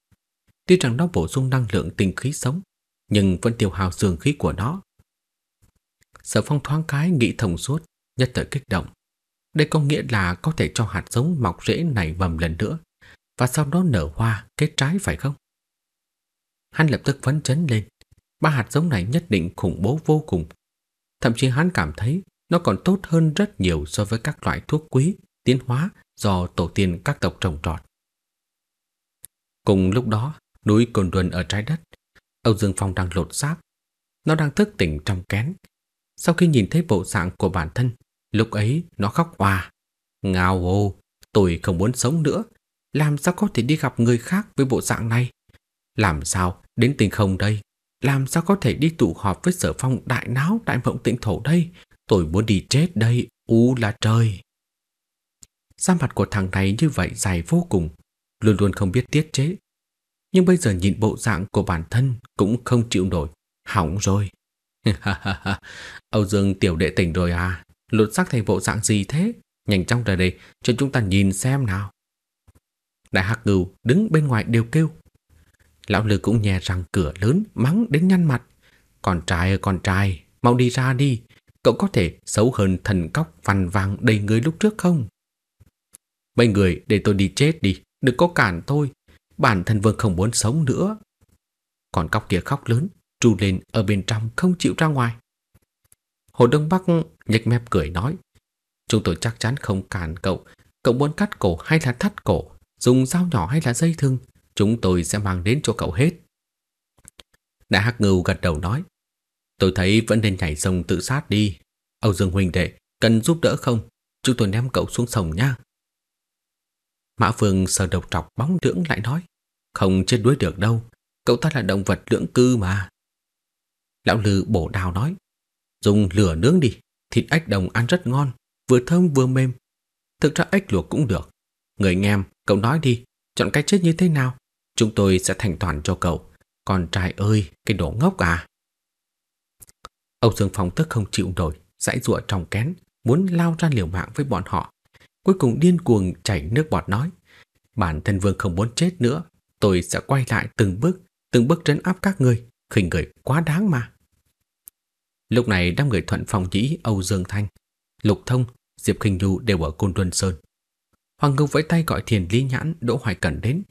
Tuy rằng nó bổ sung năng lượng tinh khí sống, nhưng vẫn tiêu hao dương khí của nó. Sở phong thoáng cái nghĩ thông suốt, nhất thời kích động. Đây có nghĩa là có thể cho hạt giống mọc rễ này mầm lần nữa, và sau đó nở hoa, kết trái phải không? Hắn lập tức phấn chấn lên, ba hạt giống này nhất định khủng bố vô cùng. Thậm chí hắn cảm thấy nó còn tốt hơn rất nhiều so với các loại thuốc quý, tiến hóa do tổ tiên các tộc trồng trọt. Cùng lúc đó, núi Cồn Luân ở trái đất, Âu Dương Phong đang lột xác. Nó đang thức tỉnh trong kén. Sau khi nhìn thấy bộ dạng của bản thân, lúc ấy nó khóc hòa. Ngao ô, tôi không muốn sống nữa. Làm sao có thể đi gặp người khác với bộ dạng này? Làm sao đến tình không đây? Làm sao có thể đi tụ họp với sở phong đại náo đại mộng tịnh thổ đây? Tôi muốn đi chết đây, u là trời. Da mặt của thằng này như vậy dài vô cùng, luôn luôn không biết tiết chế. Nhưng bây giờ nhìn bộ dạng của bản thân cũng không chịu nổi, hỏng rồi. Âu Dương tiểu đệ tỉnh rồi à, lột xác thành bộ dạng gì thế? Nhanh chóng ra đây cho chúng ta nhìn xem nào. Đại Hạc Cừu đứng bên ngoài đều kêu Lão Lư cũng nhè răng cửa lớn mắng đến nhăn mặt. Con trai ơi con trai, mau đi ra đi. Cậu có thể xấu hơn thần cóc vằn vàng đầy người lúc trước không? Mấy người để tôi đi chết đi, đừng có cản tôi. Bản thân vương không muốn sống nữa. Còn cóc kia khóc lớn, trù lên ở bên trong không chịu ra ngoài. Hồ Đông Bắc nhếch mép cười nói. Chúng tôi chắc chắn không cản cậu. Cậu muốn cắt cổ hay là thắt cổ, dùng dao nhỏ hay là dây thừng, Chúng tôi sẽ mang đến cho cậu hết. Đại Hắc Ngưu gật đầu nói. Tôi thấy vẫn nên nhảy sông tự sát đi. Âu Dương Huỳnh đệ, cần giúp đỡ không? Chúng tôi ném cậu xuống sông nha. Mã Phương sờ độc trọc bóng lưỡng lại nói. Không chết đuối được đâu. Cậu ta là động vật lưỡng cư mà. Lão Lư bổ đào nói. Dùng lửa nướng đi. Thịt ếch đồng ăn rất ngon. Vừa thơm vừa mềm. Thực ra ếch luộc cũng được. Người anh em, cậu nói đi. Chọn cách chết như thế nào? Chúng tôi sẽ thành toàn cho cậu. Con trai ơi, cái đồ ngốc à. Âu Dương Phong tức không chịu nổi, dãy ruộng trong kén, muốn lao ra liều mạng với bọn họ. Cuối cùng điên cuồng chảy nước bọt nói. Bản thân vương không muốn chết nữa. Tôi sẽ quay lại từng bước, từng bước trấn áp các người. Khinh người quá đáng mà. Lúc này đám người thuận phòng chỉ Âu Dương Thanh, Lục Thông, Diệp Khinh Du đều ở Côn Luân Sơn. Hoàng Ngưu vẫy tay gọi thiền Lý Nhãn Đỗ Hoài Cẩn đến,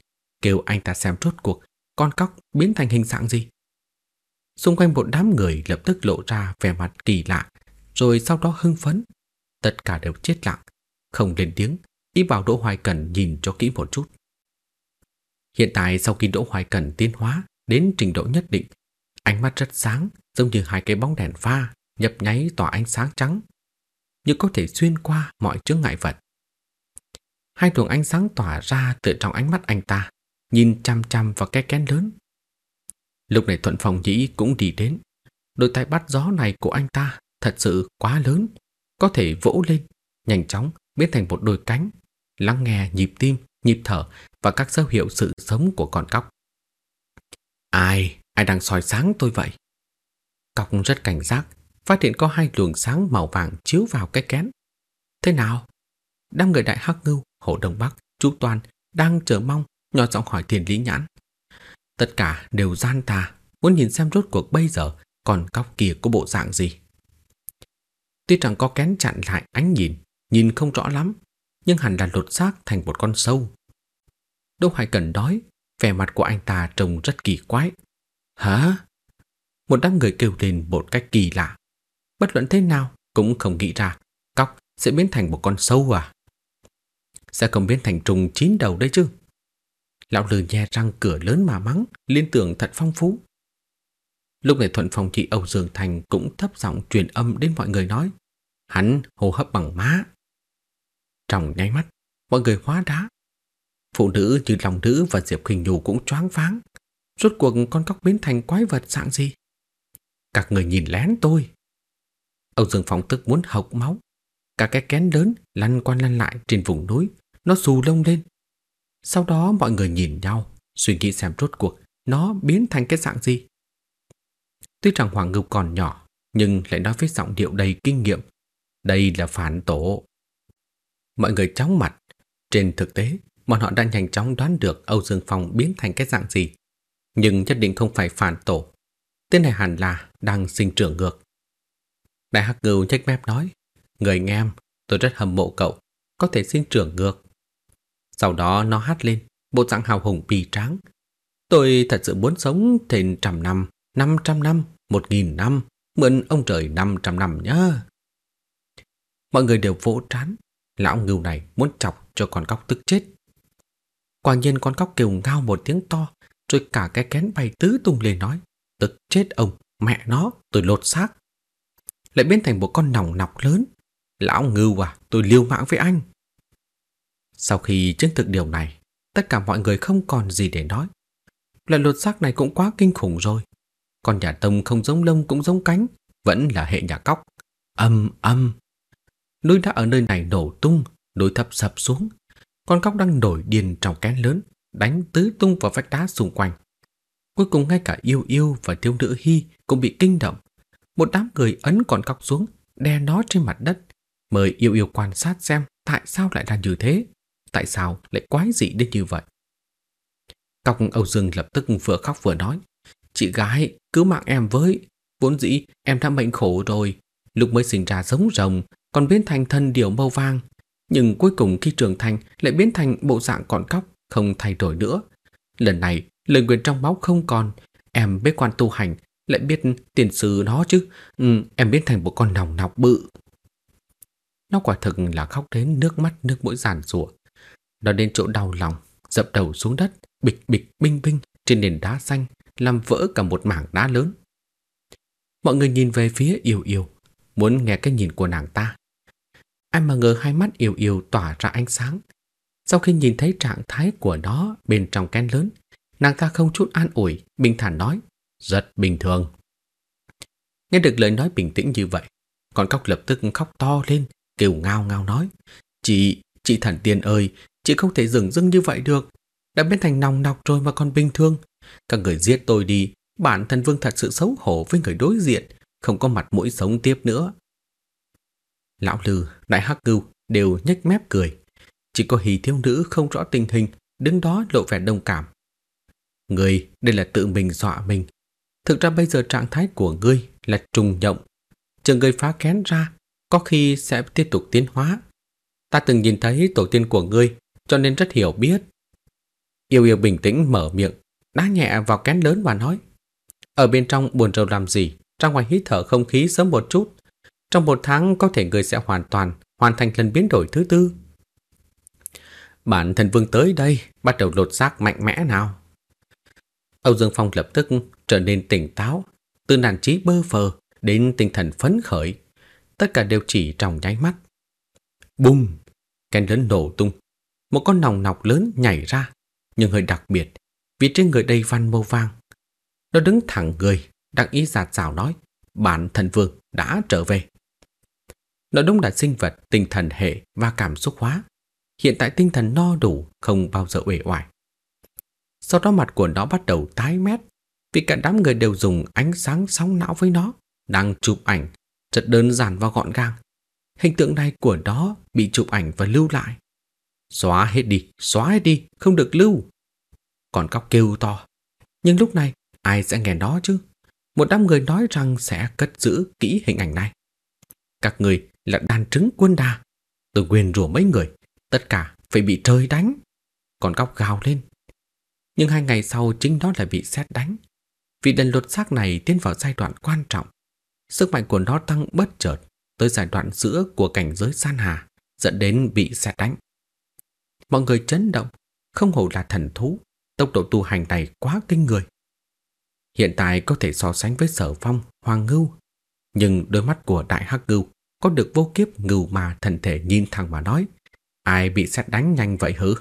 kêu anh ta xem rốt cuộc con cóc biến thành hình dạng gì. Xung quanh một đám người lập tức lộ ra vẻ mặt kỳ lạ, rồi sau đó hưng phấn. Tất cả đều chết lặng, không lên tiếng, ý bảo Đỗ Hoài Cẩn nhìn cho kỹ một chút. Hiện tại sau khi Đỗ Hoài Cẩn tiến hóa đến trình độ nhất định, ánh mắt rất sáng, giống như hai cái bóng đèn pha, nhấp nháy tỏa ánh sáng trắng, như có thể xuyên qua mọi chướng ngại vật. Hai luồng ánh sáng tỏa ra từ trong ánh mắt anh ta, nhìn chăm chăm vào cái kén lớn. Lúc này Thuận Phòng Nhĩ cũng đi đến. Đôi tay bắt gió này của anh ta thật sự quá lớn, có thể vỗ lên, nhanh chóng biến thành một đôi cánh, lắng nghe nhịp tim, nhịp thở và các dấu hiệu sự sống của con cóc. Ai, ai đang soi sáng tôi vậy? Cóc rất cảnh giác, phát hiện có hai luồng sáng màu vàng chiếu vào cái kén. Thế nào? Đám người đại hắc ngưu, hộ đông bắc, chú Toàn đang chờ mong, nhỏ giọng hỏi thiền lý nhãn. Tất cả đều gian tà, muốn nhìn xem rốt cuộc bây giờ còn cóc kia có bộ dạng gì. Tuy rằng có kén chặn lại ánh nhìn, nhìn không rõ lắm, nhưng hẳn là lột xác thành một con sâu. Đỗ Hải Cần đói, vẻ mặt của anh ta trông rất kỳ quái. Hả? Một đám người kêu lên một cách kỳ lạ. Bất luận thế nào cũng không nghĩ ra cóc sẽ biến thành một con sâu à? Sẽ không biến thành trùng chín đầu đấy chứ? Lão lừ nhe răng cửa lớn mà mắng, liên tưởng thật phong phú. Lúc này thuận phòng chị Âu Dương Thành cũng thấp giọng truyền âm đến mọi người nói. Hắn hô hấp bằng má. Trong nháy mắt, mọi người hóa đá. Phụ nữ như lòng nữ và Diệp Khinh Nhu cũng choáng váng. Rốt cuộc con cóc biến thành quái vật dạng gì? Các người nhìn lén tôi. Âu Dương Phong tức muốn hộc máu. Cả cái kén lớn lăn qua lăn lại trên vùng núi, nó xù lông lên. Sau đó mọi người nhìn nhau, suy nghĩ xem rốt cuộc nó biến thành cái dạng gì. Tuy rằng Hoàng Ngưu còn nhỏ, nhưng lại nói với giọng điệu đầy kinh nghiệm. Đây là phản tổ. Mọi người chóng mặt. Trên thực tế, bọn họ đã nhanh chóng đoán được Âu Dương Phong biến thành cái dạng gì. Nhưng nhất định không phải phản tổ. Tên này hẳn là đang sinh trưởng ngược. Đại Hắc Ngưu nhếch mép nói, Người nghe em, tôi rất hâm mộ cậu, có thể sinh trưởng ngược. Sau đó nó hát lên, bộ dạng hào hùng bì tráng. Tôi thật sự muốn sống thêm trăm năm, năm trăm năm, một nghìn năm, mượn ông trời năm trăm năm nhá. Mọi người đều vỗ trán, lão ngưu này muốn chọc cho con cóc tức chết. Quả nhiên con cóc kêu ngao một tiếng to, rồi cả cái kén bay tứ tung lên nói, tức chết ông, mẹ nó, tôi lột xác. Lại biến thành một con nòng nọc lớn. Lão ngưu à, tôi liêu mạng với anh. Sau khi chứng thực điều này, tất cả mọi người không còn gì để nói. Loại lột xác này cũng quá kinh khủng rồi. Con nhà tông không giống lông cũng giống cánh, vẫn là hệ nhà cóc. Âm âm. Núi đã ở nơi này nổ tung, núi thấp sập xuống. Con cóc đang nổi điên trong kén lớn, đánh tứ tung vào vách đá xung quanh. Cuối cùng ngay cả yêu yêu và thiếu nữ hy cũng bị kinh động. Một đám người ấn con cóc xuống, đè nó trên mặt đất. Mời yêu yêu quan sát xem tại sao lại là như thế. Tại sao lại quái dị đến như vậy? cọc Âu Dương lập tức vừa khóc vừa nói. Chị gái, cứu mạng em với. Vốn dĩ em đã mệnh khổ rồi. Lúc mới sinh ra giống rồng, còn biến thành thân điều mâu vang. Nhưng cuối cùng khi trưởng thành lại biến thành bộ dạng con cóc, không thay đổi nữa. Lần này, lời nguyện trong máu không còn. Em bế quan tu hành, lại biết tiền sử nó chứ. Ừ, em biến thành một con nòng nọc bự. Nó quả thực là khóc đến nước mắt nước mũi giàn rủa. Nó đến chỗ đau lòng, dập đầu xuống đất, bịch bịch binh binh trên nền đá xanh, làm vỡ cả một mảng đá lớn. Mọi người nhìn về phía yêu yêu, muốn nghe cái nhìn của nàng ta. Ai mà ngờ hai mắt yêu yêu tỏa ra ánh sáng. Sau khi nhìn thấy trạng thái của nó bên trong kén lớn, nàng ta không chút an ủi, bình thản nói, rất bình thường. Nghe được lời nói bình tĩnh như vậy, con cóc lập tức khóc to lên, kêu ngao ngao nói, Chị, chị thần tiên ơi, chị không thể dừng dưng như vậy được. Đã biến thành nòng nọc rồi mà còn bình thường. Các người giết tôi đi, bản thân vương thật sự xấu hổ với người đối diện, không có mặt mũi sống tiếp nữa. Lão Lư, Đại Hắc Cưu đều nhếch mép cười. Chỉ có hì thiếu nữ không rõ tình hình, đứng đó lộ vẻ đồng cảm. Người, đây là tự mình dọa mình. Thực ra bây giờ trạng thái của ngươi là trùng nhộng. Chờ ngươi phá kén ra, có khi sẽ tiếp tục tiến hóa. Ta từng nhìn thấy tổ tiên của ngươi, cho nên rất hiểu biết. Yêu yêu bình tĩnh mở miệng, đá nhẹ vào kén lớn và nói. Ở bên trong buồn rầu làm gì, ra ngoài hít thở không khí sớm một chút. Trong một tháng có thể người sẽ hoàn toàn hoàn thành lần biến đổi thứ tư. Bản thần vương tới đây, bắt đầu lột xác mạnh mẽ nào. Âu Dương Phong lập tức trở nên tỉnh táo, từ nản trí bơ phờ đến tinh thần phấn khởi. Tất cả đều chỉ trong nháy mắt. Bùm! Kén lớn nổ tung. Một con nòng nọc lớn nhảy ra, nhưng hơi đặc biệt, vì trên người đầy văn màu vàng. Nó đứng thẳng người, đang ý giạt rào nói, bản thần vương đã trở về. Nó đúng là sinh vật tinh thần hệ và cảm xúc hóa. hiện tại tinh thần no đủ, không bao giờ uể oải. Sau đó mặt của nó bắt đầu tái mét, vì cả đám người đều dùng ánh sáng sóng não với nó, đang chụp ảnh, rất đơn giản và gọn gàng. Hình tượng này của nó bị chụp ảnh và lưu lại. Xóa hết đi, xóa hết đi, không được lưu. Còn cóc kêu to. Nhưng lúc này, ai sẽ nghe nó chứ? Một đám người nói rằng sẽ cất giữ kỹ hình ảnh này. Các người là đàn trứng quân đà. Tôi quyền rủa mấy người, tất cả phải bị trời đánh. Còn cóc gào lên. Nhưng hai ngày sau chính nó lại bị xét đánh. Vì lần lột xác này tiến vào giai đoạn quan trọng. Sức mạnh của nó tăng bất chợt tới giai đoạn giữa của cảnh giới san hà, dẫn đến bị xét đánh. Mọi người chấn động, không hổ là thần thú, tốc độ tu hành này quá kinh người. Hiện tại có thể so sánh với sở phong, hoàng ngưu, nhưng đôi mắt của đại hắc ngưu có được vô kiếp ngưu mà thần thể nhìn thẳng mà nói, ai bị xét đánh nhanh vậy hử?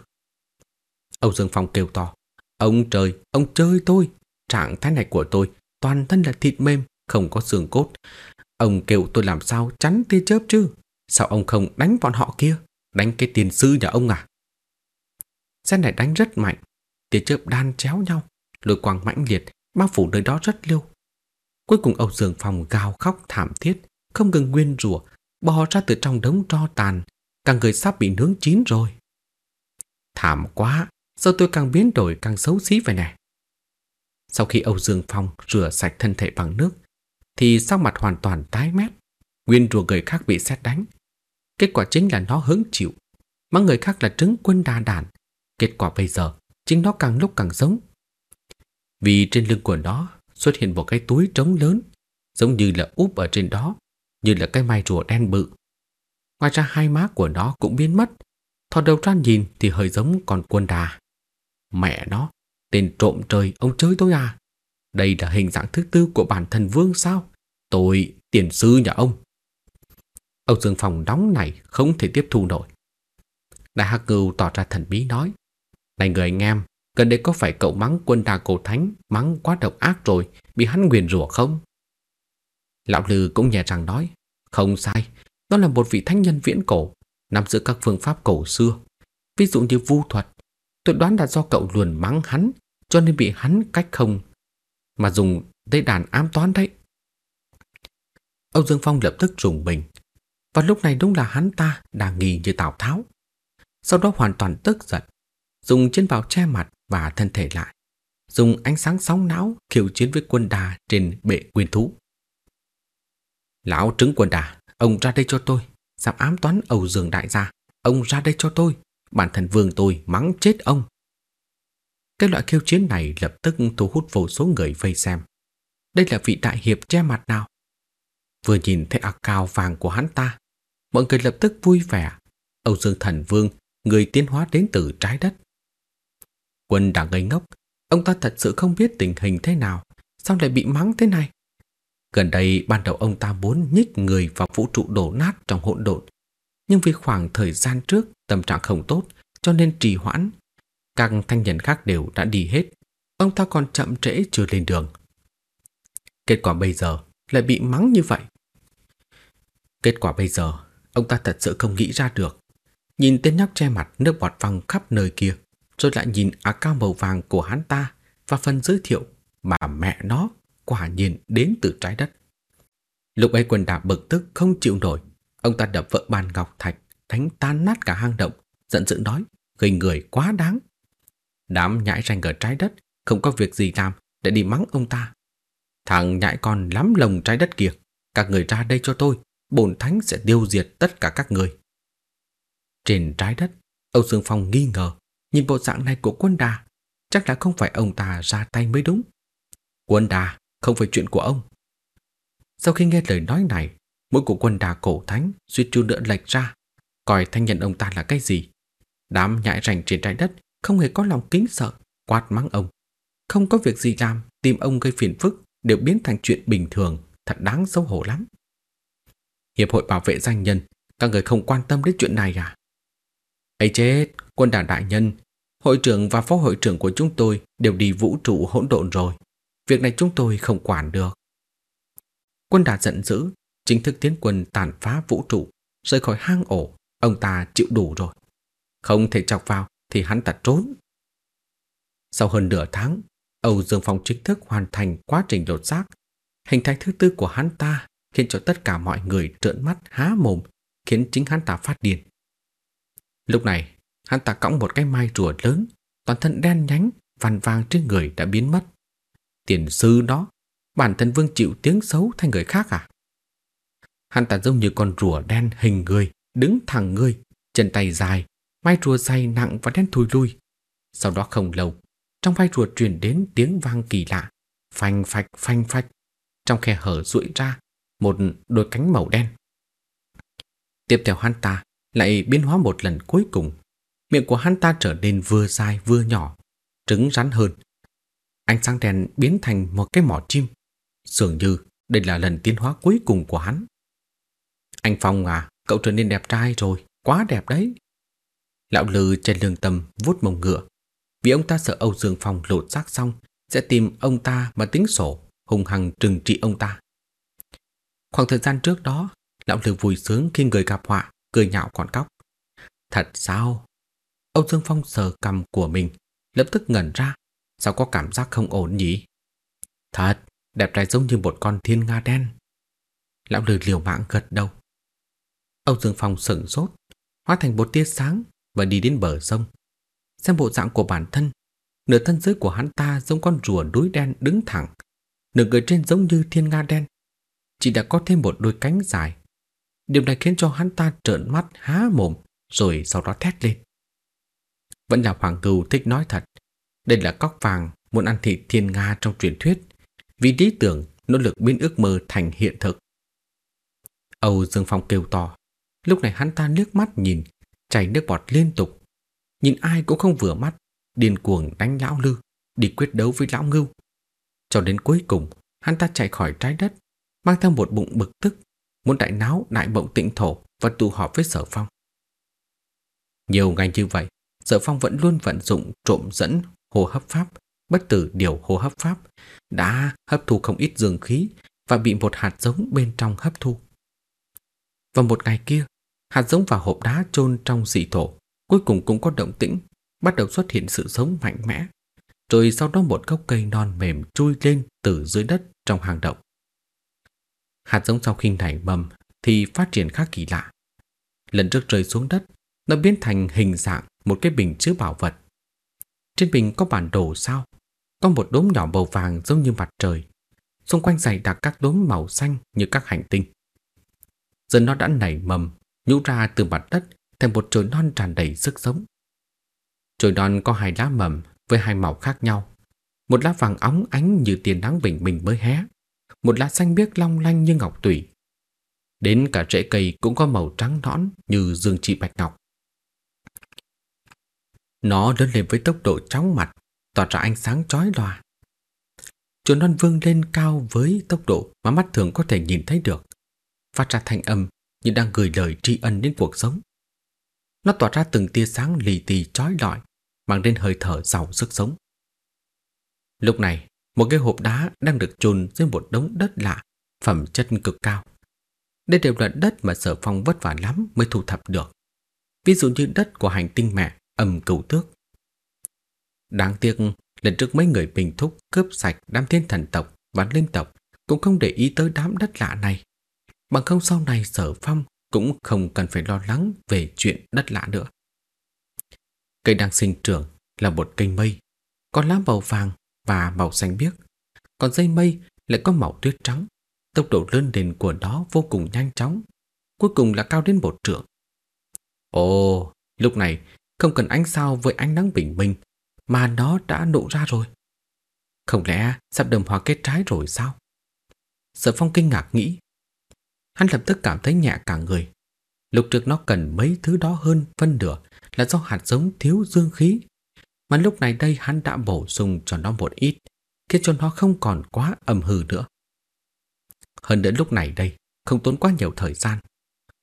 Âu Dương Phong kêu to, ông trời, ông chơi tôi, trạng thái này của tôi, toàn thân là thịt mềm, không có xương cốt. Ông kêu tôi làm sao chắn tia chớp chứ? Sao ông không đánh bọn họ kia? Đánh cái tiền sư nhà ông à? Xe này đánh rất mạnh, tia chớp đan chéo nhau, lôi quang mãnh liệt, bao phủ nơi đó rất lưu. Cuối cùng Âu Dương Phong gào khóc thảm thiết, không ngừng nguyên rủa, bò ra từ trong đống tro tàn, cả người sắp bị nướng chín rồi. Thảm quá, sao tôi càng biến đổi càng xấu xí vậy này? Sau khi Âu Dương Phong rửa sạch thân thể bằng nước, thì sắc mặt hoàn toàn tái mét, nguyên rùa người khác bị xét đánh. Kết quả chính là nó hứng chịu, mà người khác là trứng quân đa đản. Kết quả bây giờ, chính nó càng lúc càng giống. Vì trên lưng của nó xuất hiện một cái túi trống lớn, giống như là úp ở trên đó, như là cái mai rùa đen bự. Ngoài ra hai má của nó cũng biến mất, thò đầu ra nhìn thì hơi giống con quân đà. Mẹ nó, tên trộm trời, ông chơi tôi à? Đây là hình dạng thứ tư của bản thân vương sao? Tôi, tiền sư nhà ông. ông Dương phòng đóng này không thể tiếp thu nổi. Đại Hắc Ngưu tỏ ra thần bí nói. Này người anh em, gần đây có phải cậu mắng quân đà cổ thánh mắng quá độc ác rồi, bị hắn nguyền rủa không? Lão Lư cũng nhẹ rằng nói. Không sai, đó là một vị thánh nhân viễn cổ, nằm giữa các phương pháp cổ xưa. Ví dụ như vu thuật. Tôi đoán là do cậu luồn mắng hắn, cho nên bị hắn cách không mà dùng dây đàn ám toán đấy. Âu Dương Phong lập tức trùng mình. Và lúc này đúng là hắn ta đang nghi như Tào Tháo. Sau đó hoàn toàn tức giận, dùng chân vào che mặt và thân thể lại. Dùng ánh sáng sóng não khiêu chiến với quân đà trên bệ quyền thú. Lão trứng quân đà, ông ra đây cho tôi. Dám ám toán Âu Dương đại gia. Ông ra đây cho tôi. Bản thân vương tôi mắng chết ông. Cái loại khiêu chiến này lập tức thu hút vô số người vây xem. Đây là vị đại hiệp che mặt nào? Vừa nhìn thấy ạc cao vàng của hắn ta, mọi người lập tức vui vẻ. Âu Dương Thần Vương, người tiến hóa đến từ trái đất. Quân đã ngây ngốc, ông ta thật sự không biết tình hình thế nào, sao lại bị mắng thế này? Gần đây ban đầu ông ta muốn nhích người vào vũ trụ đổ nát trong hỗn độn, nhưng vì khoảng thời gian trước tâm trạng không tốt cho nên trì hoãn các thanh niên khác đều đã đi hết, ông ta còn chậm trễ chưa lên đường. Kết quả bây giờ lại bị mắng như vậy. Kết quả bây giờ, ông ta thật sự không nghĩ ra được. Nhìn tên nhóc che mặt nước bọt văng khắp nơi kia, rồi lại nhìn áo cao màu vàng của hắn ta và phần giới thiệu mà mẹ nó quả nhiên đến từ trái đất. Lúc ấy quần đạp bực tức không chịu nổi, ông ta đập vợ bàn ngọc thạch, đánh tan nát cả hang động, giận dữ nói, gây người quá đáng. Đám nhãi ranh ở trái đất không có việc gì làm để đi mắng ông ta. Thằng nhãi con lắm lồng trái đất kia, các người ra đây cho tôi, bổn thánh sẽ tiêu diệt tất cả các người. Trên trái đất, Âu Dương Phong nghi ngờ, nhìn bộ dạng này của quân đà, chắc là không phải ông ta ra tay mới đúng. Quân đà, không phải chuyện của ông. Sau khi nghe lời nói này, mũi của quân đà cổ thánh suýt chu nữa lệch ra, coi thanh nhận ông ta là cái gì. Đám nhãi rành trên trái đất không hề có lòng kính sợ, quát mắng ông. Không có việc gì làm, tìm ông gây phiền phức đều biến thành chuyện bình thường, thật đáng xấu hổ lắm. Hiệp hội bảo vệ danh nhân, các người không quan tâm đến chuyện này à? ấy chết, quân đảng đại nhân, hội trưởng và phó hội trưởng của chúng tôi đều đi vũ trụ hỗn độn rồi. Việc này chúng tôi không quản được. Quân đà giận dữ, chính thức tiến quân tàn phá vũ trụ, rời khỏi hang ổ, ông ta chịu đủ rồi. Không thể chọc vào thì hắn ta trốn. Sau hơn nửa tháng, Âu Dương Phong chính thức hoàn thành quá trình đột xác. Hình thái thứ tư của hắn ta khiến cho tất cả mọi người trợn mắt há mồm, khiến chính hắn ta phát điên. Lúc này, hắn ta cõng một cái mai rùa lớn, toàn thân đen nhánh, vằn vàng trên người đã biến mất. Tiền sư đó, bản thân vương chịu tiếng xấu thành người khác à? Hắn ta giống như con rùa đen hình người, đứng thẳng người, chân tay dài, mai rùa dày nặng và đen thui lui. Sau đó không lâu, trong vai rùa truyền đến tiếng vang kỳ lạ, phanh phạch phanh phạch. Trong khe hở rụi ra một đôi cánh màu đen. Tiếp theo hắn ta lại biến hóa một lần cuối cùng. Miệng của hắn ta trở nên vừa dài vừa nhỏ, trứng rắn hơn. Ánh sáng đèn biến thành một cái mỏ chim. Dường như đây là lần tiến hóa cuối cùng của hắn. Anh Phong à, cậu trở nên đẹp trai rồi, quá đẹp đấy. Lão Lư trên lương tâm vuốt mông ngựa. Vì ông ta sợ Âu Dương Phong lột xác xong sẽ tìm ông ta mà tính sổ, hùng hằng trừng trị ông ta. Khoảng thời gian trước đó, lão Lư vui sướng khi người gặp họa, cười nhạo còn cóc. Thật sao? Âu Dương Phong sờ cầm của mình, lập tức ngẩn ra. Sao có cảm giác không ổn nhỉ? Thật, đẹp trai giống như một con thiên nga đen. Lão Lư liều mạng gật đầu. Âu Dương Phong sửng sốt, hóa thành một tia sáng và đi đến bờ sông. Xem bộ dạng của bản thân, nửa thân dưới của hắn ta giống con rùa đuối đen đứng thẳng, nửa người trên giống như thiên nga đen. Chỉ đã có thêm một đôi cánh dài. Điều này khiến cho hắn ta trợn mắt há mồm rồi sau đó thét lên. Vẫn là Hoàng Cừu thích nói thật. Đây là cóc vàng muốn ăn thịt thiên nga trong truyền thuyết vì lý tưởng nỗ lực biến ước mơ thành hiện thực. Âu Dương Phong kêu to. Lúc này hắn ta nước mắt nhìn, chảy nước bọt liên tục. Nhìn ai cũng không vừa mắt, điên cuồng đánh lão lư, đi quyết đấu với lão ngưu. Cho đến cuối cùng, hắn ta chạy khỏi trái đất, mang theo một bụng bực tức, muốn đại náo đại bộng tịnh thổ và tụ họp với sở phong. Nhiều ngày như vậy, sở phong vẫn luôn vận dụng trộm dẫn hô hấp pháp, bất tử điều hô hấp pháp, đã hấp thu không ít dương khí và bị một hạt giống bên trong hấp thu. Vào một ngày kia, hạt giống vào hộp đá chôn trong dị thổ cuối cùng cũng có động tĩnh, bắt đầu xuất hiện sự sống mạnh mẽ. Rồi sau đó một gốc cây non mềm chui lên từ dưới đất trong hang động. Hạt giống sau khi nảy mầm thì phát triển khá kỳ lạ. Lần trước rơi xuống đất, nó biến thành hình dạng một cái bình chứa bảo vật. Trên bình có bản đồ sao, có một đốm nhỏ màu vàng giống như mặt trời. Xung quanh dày đặc các đốm màu xanh như các hành tinh. Giờ nó đã nảy mầm, nhũ ra từ mặt đất thành một trời non tràn đầy sức sống. trời non có hai lá mầm với hai màu khác nhau. Một lá vàng óng ánh như tiền nắng bình bình mới hé, một lá xanh biếc long lanh như ngọc tủy. Đến cả rễ cây cũng có màu trắng nõn như dương trị bạch ngọc. Nó lớn lên với tốc độ chóng mặt, tỏa ra ánh sáng chói lòa. Chồi non vương lên cao với tốc độ mà mắt thường có thể nhìn thấy được phát ra thanh âm như đang gửi lời tri ân đến cuộc sống. Nó tỏa ra từng tia sáng lì tì chói lọi, mang đến hơi thở giàu sức sống. Lúc này, một cái hộp đá đang được chôn dưới một đống đất lạ, phẩm chất cực cao. Đây đều là đất mà sở phong vất vả lắm mới thu thập được. Ví dụ như đất của hành tinh mẹ, âm cửu tước. Đáng tiếc, lần trước mấy người bình thúc cướp sạch đám thiên thần tộc và linh tộc cũng không để ý tới đám đất lạ này. Bằng không sau này sở phong cũng không cần phải lo lắng về chuyện đất lạ nữa. Cây đang sinh trưởng là một cây mây, có lá màu vàng và màu xanh biếc. Còn dây mây lại có màu tuyết trắng. Tốc độ lớn lên của nó vô cùng nhanh chóng, cuối cùng là cao đến một trượng. Ồ, lúc này không cần ánh sao với ánh nắng bình minh mà nó đã nụ ra rồi. Không lẽ sắp đầm hoa kết trái rồi sao? Sở phong kinh ngạc nghĩ Hắn lập tức cảm thấy nhẹ cả người. Lúc trước nó cần mấy thứ đó hơn phân nửa là do hạt giống thiếu dương khí. Mà lúc này đây hắn đã bổ sung cho nó một ít, khiến cho nó không còn quá âm hừ nữa. Hơn đến lúc này đây, không tốn quá nhiều thời gian.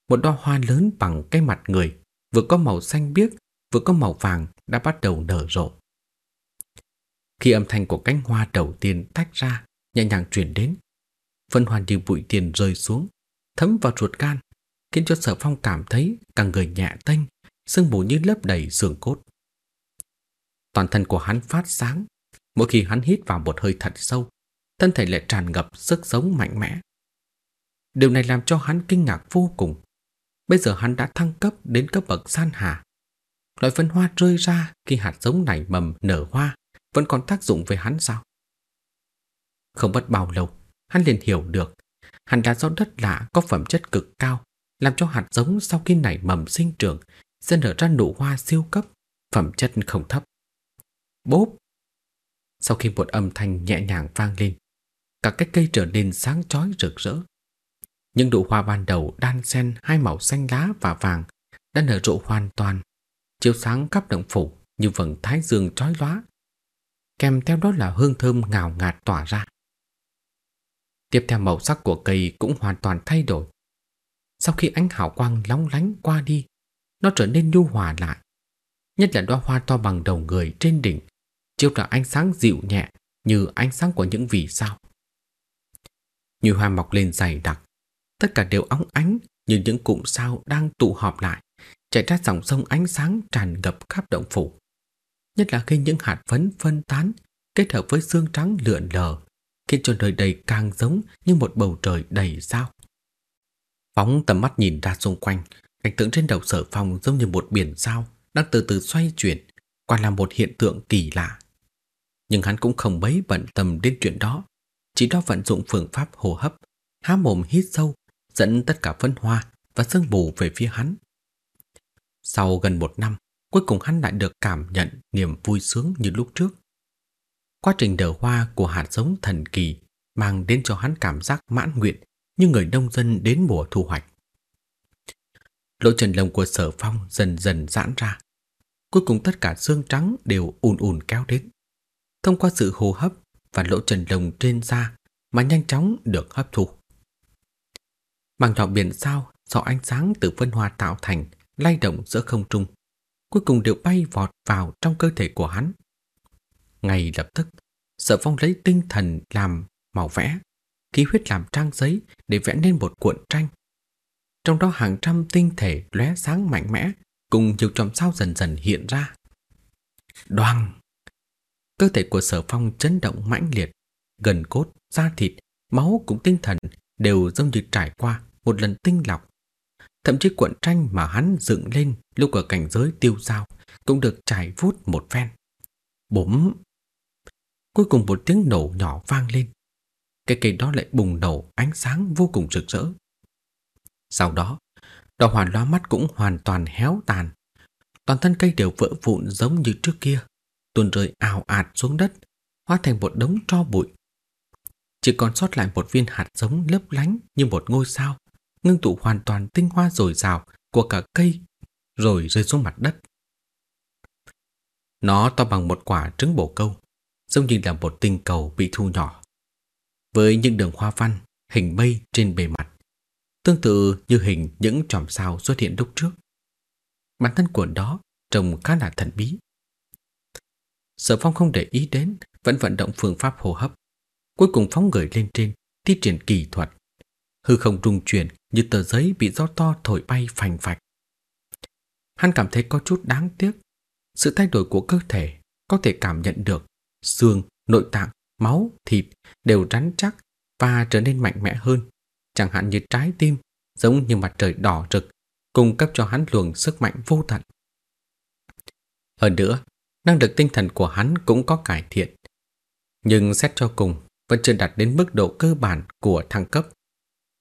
Một đóa hoa lớn bằng cái mặt người, vừa có màu xanh biếc, vừa có màu vàng đã bắt đầu nở rộ. Khi âm thanh của cánh hoa đầu tiên tách ra, nhẹ nhàng truyền đến, phân hoàn như bụi tiền rơi xuống, thấm vào ruột gan, khiến cho sở phong cảm thấy cả người nhẹ tênh, sương mù như lấp đầy xương cốt. Toàn thân của hắn phát sáng, mỗi khi hắn hít vào một hơi thật sâu, thân thể lại tràn ngập sức sống mạnh mẽ. Điều này làm cho hắn kinh ngạc vô cùng. Bây giờ hắn đã thăng cấp đến cấp bậc san hà. Loại phân hoa rơi ra khi hạt giống nảy mầm nở hoa vẫn còn tác dụng với hắn sao? Không mất bao lâu, hắn liền hiểu được hẳn là do đất lạ có phẩm chất cực cao, làm cho hạt giống sau khi nảy mầm sinh trưởng sẽ nở ra nụ hoa siêu cấp, phẩm chất không thấp. Bốp! Sau khi một âm thanh nhẹ nhàng vang lên, cả cái cây trở nên sáng chói rực rỡ. Những nụ hoa ban đầu đan xen hai màu xanh lá và vàng đã nở rộ hoàn toàn, chiếu sáng khắp động phủ như vầng thái dương chói lóa. Kèm theo đó là hương thơm ngào ngạt tỏa ra. Tiếp theo màu sắc của cây cũng hoàn toàn thay đổi. Sau khi ánh hào quang lóng lánh qua đi, nó trở nên nhu hòa lại. Nhất là đóa hoa to bằng đầu người trên đỉnh, chiếu ra ánh sáng dịu nhẹ như ánh sáng của những vì sao. Như hoa mọc lên dày đặc, tất cả đều óng ánh như những cụm sao đang tụ họp lại, chạy ra dòng sông ánh sáng tràn ngập khắp động phủ. Nhất là khi những hạt phấn phân tán kết hợp với xương trắng lượn lờ, khiến cho nơi đây càng giống như một bầu trời đầy sao. Phóng tầm mắt nhìn ra xung quanh, cảnh tượng trên đầu sở phòng giống như một biển sao đang từ từ xoay chuyển, quả là một hiện tượng kỳ lạ. Nhưng hắn cũng không mấy bận tâm đến chuyện đó, chỉ đó vận dụng phương pháp hô hấp, há mồm hít sâu, dẫn tất cả phân hoa và sương mù về phía hắn. Sau gần một năm, cuối cùng hắn lại được cảm nhận niềm vui sướng như lúc trước. Quá trình nở hoa của hạt giống thần kỳ mang đến cho hắn cảm giác mãn nguyện như người nông dân đến mùa thu hoạch. Lỗ trần lồng của sở phong dần dần giãn ra. Cuối cùng tất cả xương trắng đều ùn ùn kéo đến. Thông qua sự hô hấp và lỗ trần lồng trên da mà nhanh chóng được hấp thụ Bằng nhỏ biển sao do ánh sáng từ phân hoa tạo thành lay động giữa không trung, cuối cùng đều bay vọt vào trong cơ thể của hắn. Ngay lập tức, Sở Phong lấy tinh thần làm màu vẽ, khí huyết làm trang giấy để vẽ nên một cuộn tranh. Trong đó hàng trăm tinh thể lóe sáng mạnh mẽ cùng nhiều chòm sao dần dần hiện ra. Đoàng! Cơ thể của Sở Phong chấn động mãnh liệt, gần cốt, da thịt, máu cũng tinh thần đều giống như trải qua một lần tinh lọc. Thậm chí cuộn tranh mà hắn dựng lên lúc ở cảnh giới tiêu dao cũng được trải vút một phen. Bốm! Cuối cùng một tiếng nổ nhỏ vang lên. Cái cây đó lại bùng nổ ánh sáng vô cùng rực rỡ. Sau đó, đỏ hoàn loa mắt cũng hoàn toàn héo tàn. Toàn thân cây đều vỡ vụn giống như trước kia, tuôn rơi ào ạt xuống đất, hóa thành một đống tro bụi. Chỉ còn sót lại một viên hạt giống lấp lánh như một ngôi sao, ngưng tụ hoàn toàn tinh hoa dồi dào của cả cây, rồi rơi xuống mặt đất. Nó to bằng một quả trứng bổ câu, giống như là một tinh cầu bị thu nhỏ. Với những đường hoa văn, hình mây trên bề mặt, tương tự như hình những chòm sao xuất hiện lúc trước. Bản thân của đó trông khá là thần bí. Sở phong không để ý đến, vẫn vận động phương pháp hô hấp. Cuối cùng phóng người lên trên, thi triển kỳ thuật. Hư không rung chuyển như tờ giấy bị gió to thổi bay phành phạch. Hắn cảm thấy có chút đáng tiếc. Sự thay đổi của cơ thể có thể cảm nhận được xương, nội tạng, máu, thịt đều rắn chắc và trở nên mạnh mẽ hơn, chẳng hạn như trái tim, giống như mặt trời đỏ rực, cung cấp cho hắn luồng sức mạnh vô tận. Hơn nữa, năng lực tinh thần của hắn cũng có cải thiện. Nhưng xét cho cùng, vẫn chưa đạt đến mức độ cơ bản của thăng cấp.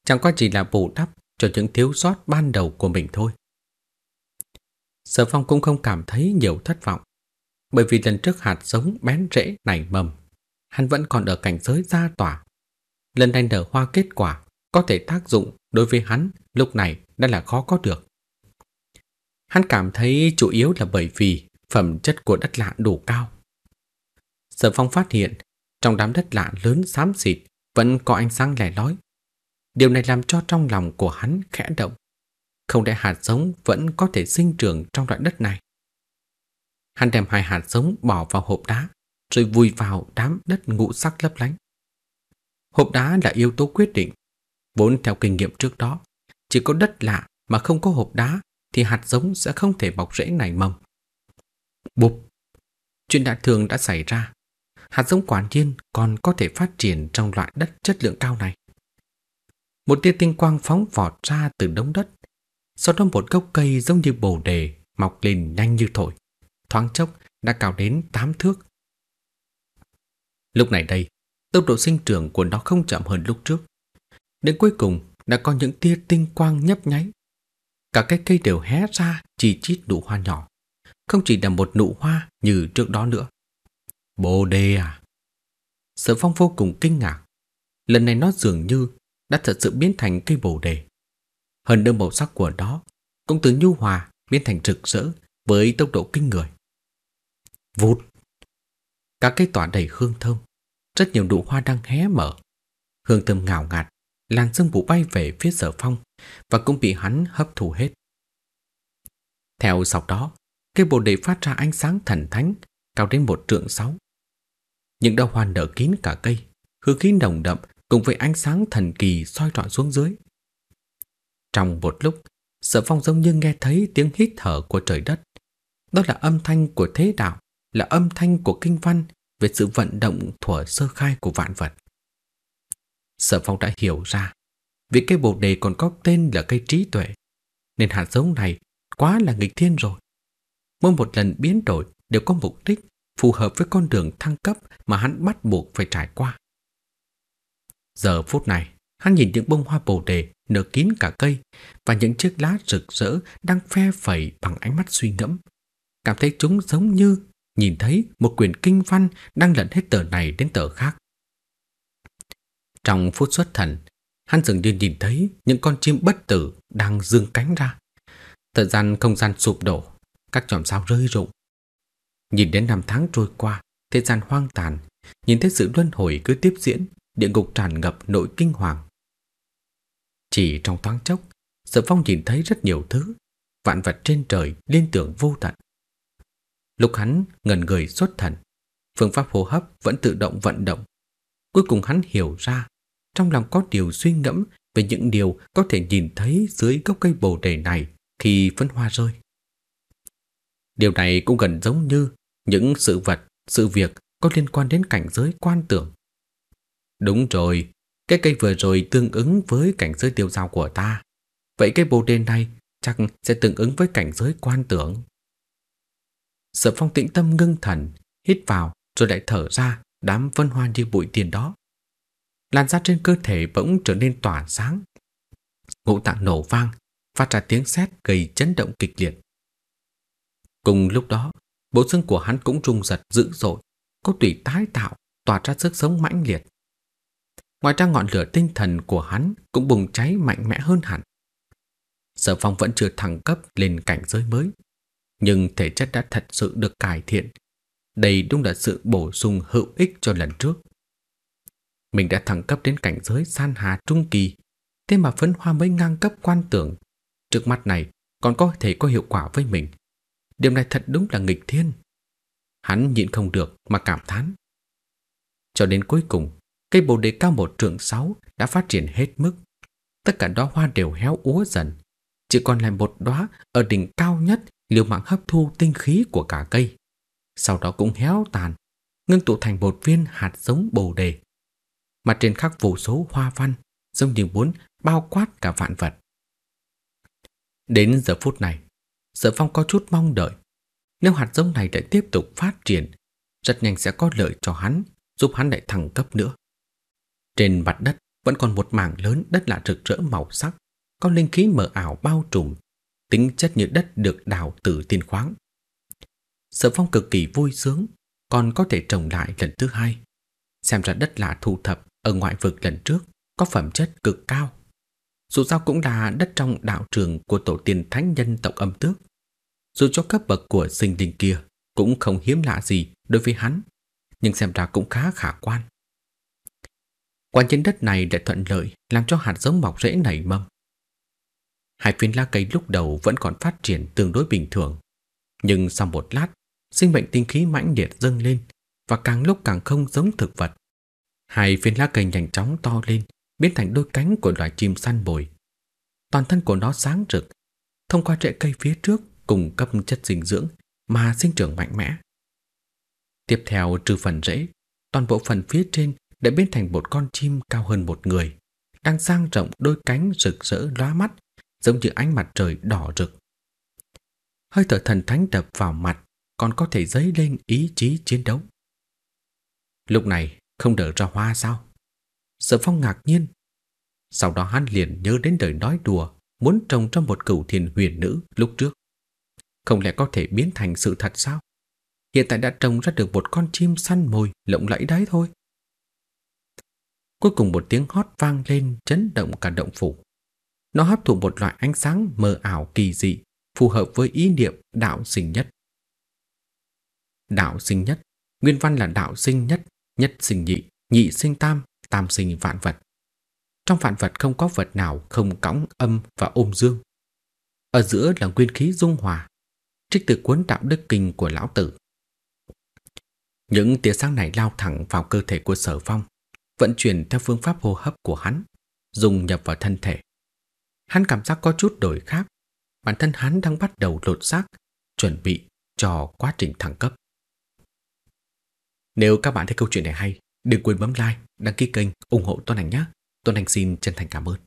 Chẳng qua chỉ là bù đắp cho những thiếu sót ban đầu của mình thôi. Sở Phong cũng không cảm thấy nhiều thất vọng bởi vì lần trước hạt giống bén rễ nảy mầm, hắn vẫn còn ở cảnh giới gia tỏa. Lần này nở hoa kết quả có thể tác dụng đối với hắn lúc này đã là khó có được. Hắn cảm thấy chủ yếu là bởi vì phẩm chất của đất lạ đủ cao. Sở phong phát hiện trong đám đất lạ lớn xám xịt vẫn có ánh sáng lẻ lói. Điều này làm cho trong lòng của hắn khẽ động. Không để hạt giống vẫn có thể sinh trưởng trong loại đất này? Hắn đem hai hạt giống bỏ vào hộp đá, rồi vùi vào đám đất ngũ sắc lấp lánh. Hộp đá là yếu tố quyết định. Vốn theo kinh nghiệm trước đó, chỉ có đất lạ mà không có hộp đá thì hạt giống sẽ không thể bọc rễ nảy mầm. Bụp! Chuyện đại thường đã xảy ra. Hạt giống quả nhiên còn có thể phát triển trong loại đất chất lượng cao này. Một tia tinh quang phóng vọt ra từ đống đất. Sau đó một gốc cây giống như bồ đề mọc lên nhanh như thổi. Thoáng chốc đã cao đến 8 thước. Lúc này đây, tốc độ sinh trưởng của nó không chậm hơn lúc trước. Đến cuối cùng đã có những tia tinh quang nhấp nháy. Cả cái cây đều hé ra chỉ chít nụ hoa nhỏ. Không chỉ là một nụ hoa như trước đó nữa. Bồ đề à? Sở phong vô cùng kinh ngạc. Lần này nó dường như đã thật sự biến thành cây bồ đề. Hơn nữa màu sắc của nó cũng từ nhu hòa biến thành rực rỡ với tốc độ kinh người. Vụt! các cây tỏa đầy hương thơm. Rất nhiều nụ hoa đang hé mở. Hương thơm ngào ngạt, làn sương mù bay về phía sở phong và cũng bị hắn hấp thụ hết. Theo sau đó, cây bồ đề phát ra ánh sáng thần thánh cao đến một trượng sáu. Những đau hoa nở kín cả cây, hương khí nồng đậm cùng với ánh sáng thần kỳ soi rọi xuống dưới. Trong một lúc, sở phong giống như nghe thấy tiếng hít thở của trời đất. Đó là âm thanh của thế đạo, là âm thanh của kinh văn về sự vận động thuở sơ khai của vạn vật. Sở phong đã hiểu ra, vì cây bồ đề còn có tên là cây trí tuệ, nên hạt giống này quá là nghịch thiên rồi. Mỗi một lần biến đổi đều có mục đích phù hợp với con đường thăng cấp mà hắn bắt buộc phải trải qua. Giờ phút này, hắn nhìn những bông hoa bồ đề nở kín cả cây và những chiếc lá rực rỡ đang phe phẩy bằng ánh mắt suy ngẫm. Cảm thấy chúng giống như nhìn thấy một quyển kinh văn đang lẫn hết tờ này đến tờ khác. Trong phút xuất thần, hắn dường như nhìn thấy những con chim bất tử đang dương cánh ra. Thời gian không gian sụp đổ, các chòm sao rơi rụng. Nhìn đến năm tháng trôi qua, thế gian hoang tàn, nhìn thấy sự luân hồi cứ tiếp diễn, địa ngục tràn ngập nỗi kinh hoàng. Chỉ trong thoáng chốc, Sở Phong nhìn thấy rất nhiều thứ, vạn vật trên trời liên tưởng vô tận. Lúc hắn ngần người xuất thần, phương pháp hô hấp vẫn tự động vận động. Cuối cùng hắn hiểu ra, trong lòng có điều suy ngẫm về những điều có thể nhìn thấy dưới gốc cây bồ đề này khi phấn hoa rơi. Điều này cũng gần giống như những sự vật, sự việc có liên quan đến cảnh giới quan tưởng. Đúng rồi, cái cây vừa rồi tương ứng với cảnh giới tiêu giao của ta. Vậy cái bồ đề này chắc sẽ tương ứng với cảnh giới quan tưởng. Sở phong tĩnh tâm ngưng thần, hít vào rồi lại thở ra đám vân hoa như bụi tiền đó. Làn da trên cơ thể bỗng trở nên tỏa sáng. Ngũ tạng nổ vang, phát ra tiếng sét gây chấn động kịch liệt. Cùng lúc đó, bộ xương của hắn cũng rung giật dữ dội, có tủy tái tạo, tỏa ra sức sống mãnh liệt. Ngoài ra ngọn lửa tinh thần của hắn cũng bùng cháy mạnh mẽ hơn hẳn. Sở phong vẫn chưa thăng cấp lên cảnh giới mới, nhưng thể chất đã thật sự được cải thiện. Đây đúng là sự bổ sung hữu ích cho lần trước. Mình đã thăng cấp đến cảnh giới san hà trung kỳ, thế mà phấn hoa mới ngang cấp quan tưởng. Trước mắt này còn có thể có hiệu quả với mình. Điều này thật đúng là nghịch thiên. Hắn nhịn không được mà cảm thán. Cho đến cuối cùng, cây bồ đề cao một trượng sáu đã phát triển hết mức. Tất cả đóa hoa đều héo úa dần. Chỉ còn lại một đóa ở đỉnh cao nhất liều mạng hấp thu tinh khí của cả cây. Sau đó cũng héo tàn, ngưng tụ thành một viên hạt giống bồ đề. Mặt trên khắc vô số hoa văn, giống như muốn bao quát cả vạn vật. Đến giờ phút này, Sở Phong có chút mong đợi. Nếu hạt giống này lại tiếp tục phát triển, rất nhanh sẽ có lợi cho hắn, giúp hắn lại thăng cấp nữa. Trên mặt đất vẫn còn một mảng lớn đất lạ rực rỡ màu sắc, có linh khí mờ ảo bao trùm, tính chất như đất được đào từ thiên khoáng. Sở Phong cực kỳ vui sướng, còn có thể trồng lại lần thứ hai. Xem ra đất lạ thu thập ở ngoại vực lần trước có phẩm chất cực cao. Dù sao cũng là đất trong đạo trường của tổ tiên thánh nhân tộc âm tước. Dù cho cấp bậc của sinh linh kia cũng không hiếm lạ gì đối với hắn, nhưng xem ra cũng khá khả quan. Quan trên đất này để thuận lợi làm cho hạt giống mọc rễ nảy mầm. Hai phiến lá cây lúc đầu vẫn còn phát triển tương đối bình thường, nhưng sau một lát, sinh mệnh tinh khí mãnh liệt dâng lên và càng lúc càng không giống thực vật. Hai phiến lá cây nhanh chóng to lên, biến thành đôi cánh của loài chim săn bồi. Toàn thân của nó sáng rực, thông qua rễ cây phía trước cung cấp chất dinh dưỡng mà sinh trưởng mạnh mẽ. Tiếp theo trừ phần rễ, toàn bộ phần phía trên đã biến thành một con chim cao hơn một người, đang sang rộng đôi cánh rực rỡ lóa mắt, giống như ánh mặt trời đỏ rực. Hơi thở thần thánh đập vào mặt, còn có thể dấy lên ý chí chiến đấu. Lúc này, không đỡ ra hoa sao? Sở phong ngạc nhiên. Sau đó hắn liền nhớ đến đời nói đùa muốn trồng trong một cửu thiền huyền nữ lúc trước. Không lẽ có thể biến thành sự thật sao? Hiện tại đã trồng ra được một con chim săn mồi lộng lẫy đấy thôi. Cuối cùng một tiếng hót vang lên chấn động cả động phủ. Nó hấp thụ một loại ánh sáng mờ ảo kỳ dị, phù hợp với ý niệm đạo sinh nhất. Đạo sinh nhất, nguyên văn là đạo sinh nhất, nhất sinh nhị, nhị sinh tam, tam sinh vạn vật. Trong vạn vật không có vật nào không cõng âm và ôm dương. Ở giữa là nguyên khí dung hòa, trích từ cuốn đạo đức kinh của lão tử. Những tia sáng này lao thẳng vào cơ thể của sở phong, vận chuyển theo phương pháp hô hấp của hắn, dùng nhập vào thân thể. Hắn cảm giác có chút đổi khác, bản thân hắn đang bắt đầu lột xác, chuẩn bị cho quá trình thăng cấp. Nếu các bạn thấy câu chuyện này hay, đừng quên bấm like, đăng ký kênh, ủng hộ Tuấn Anh nhé. Tuấn Anh xin chân thành cảm ơn.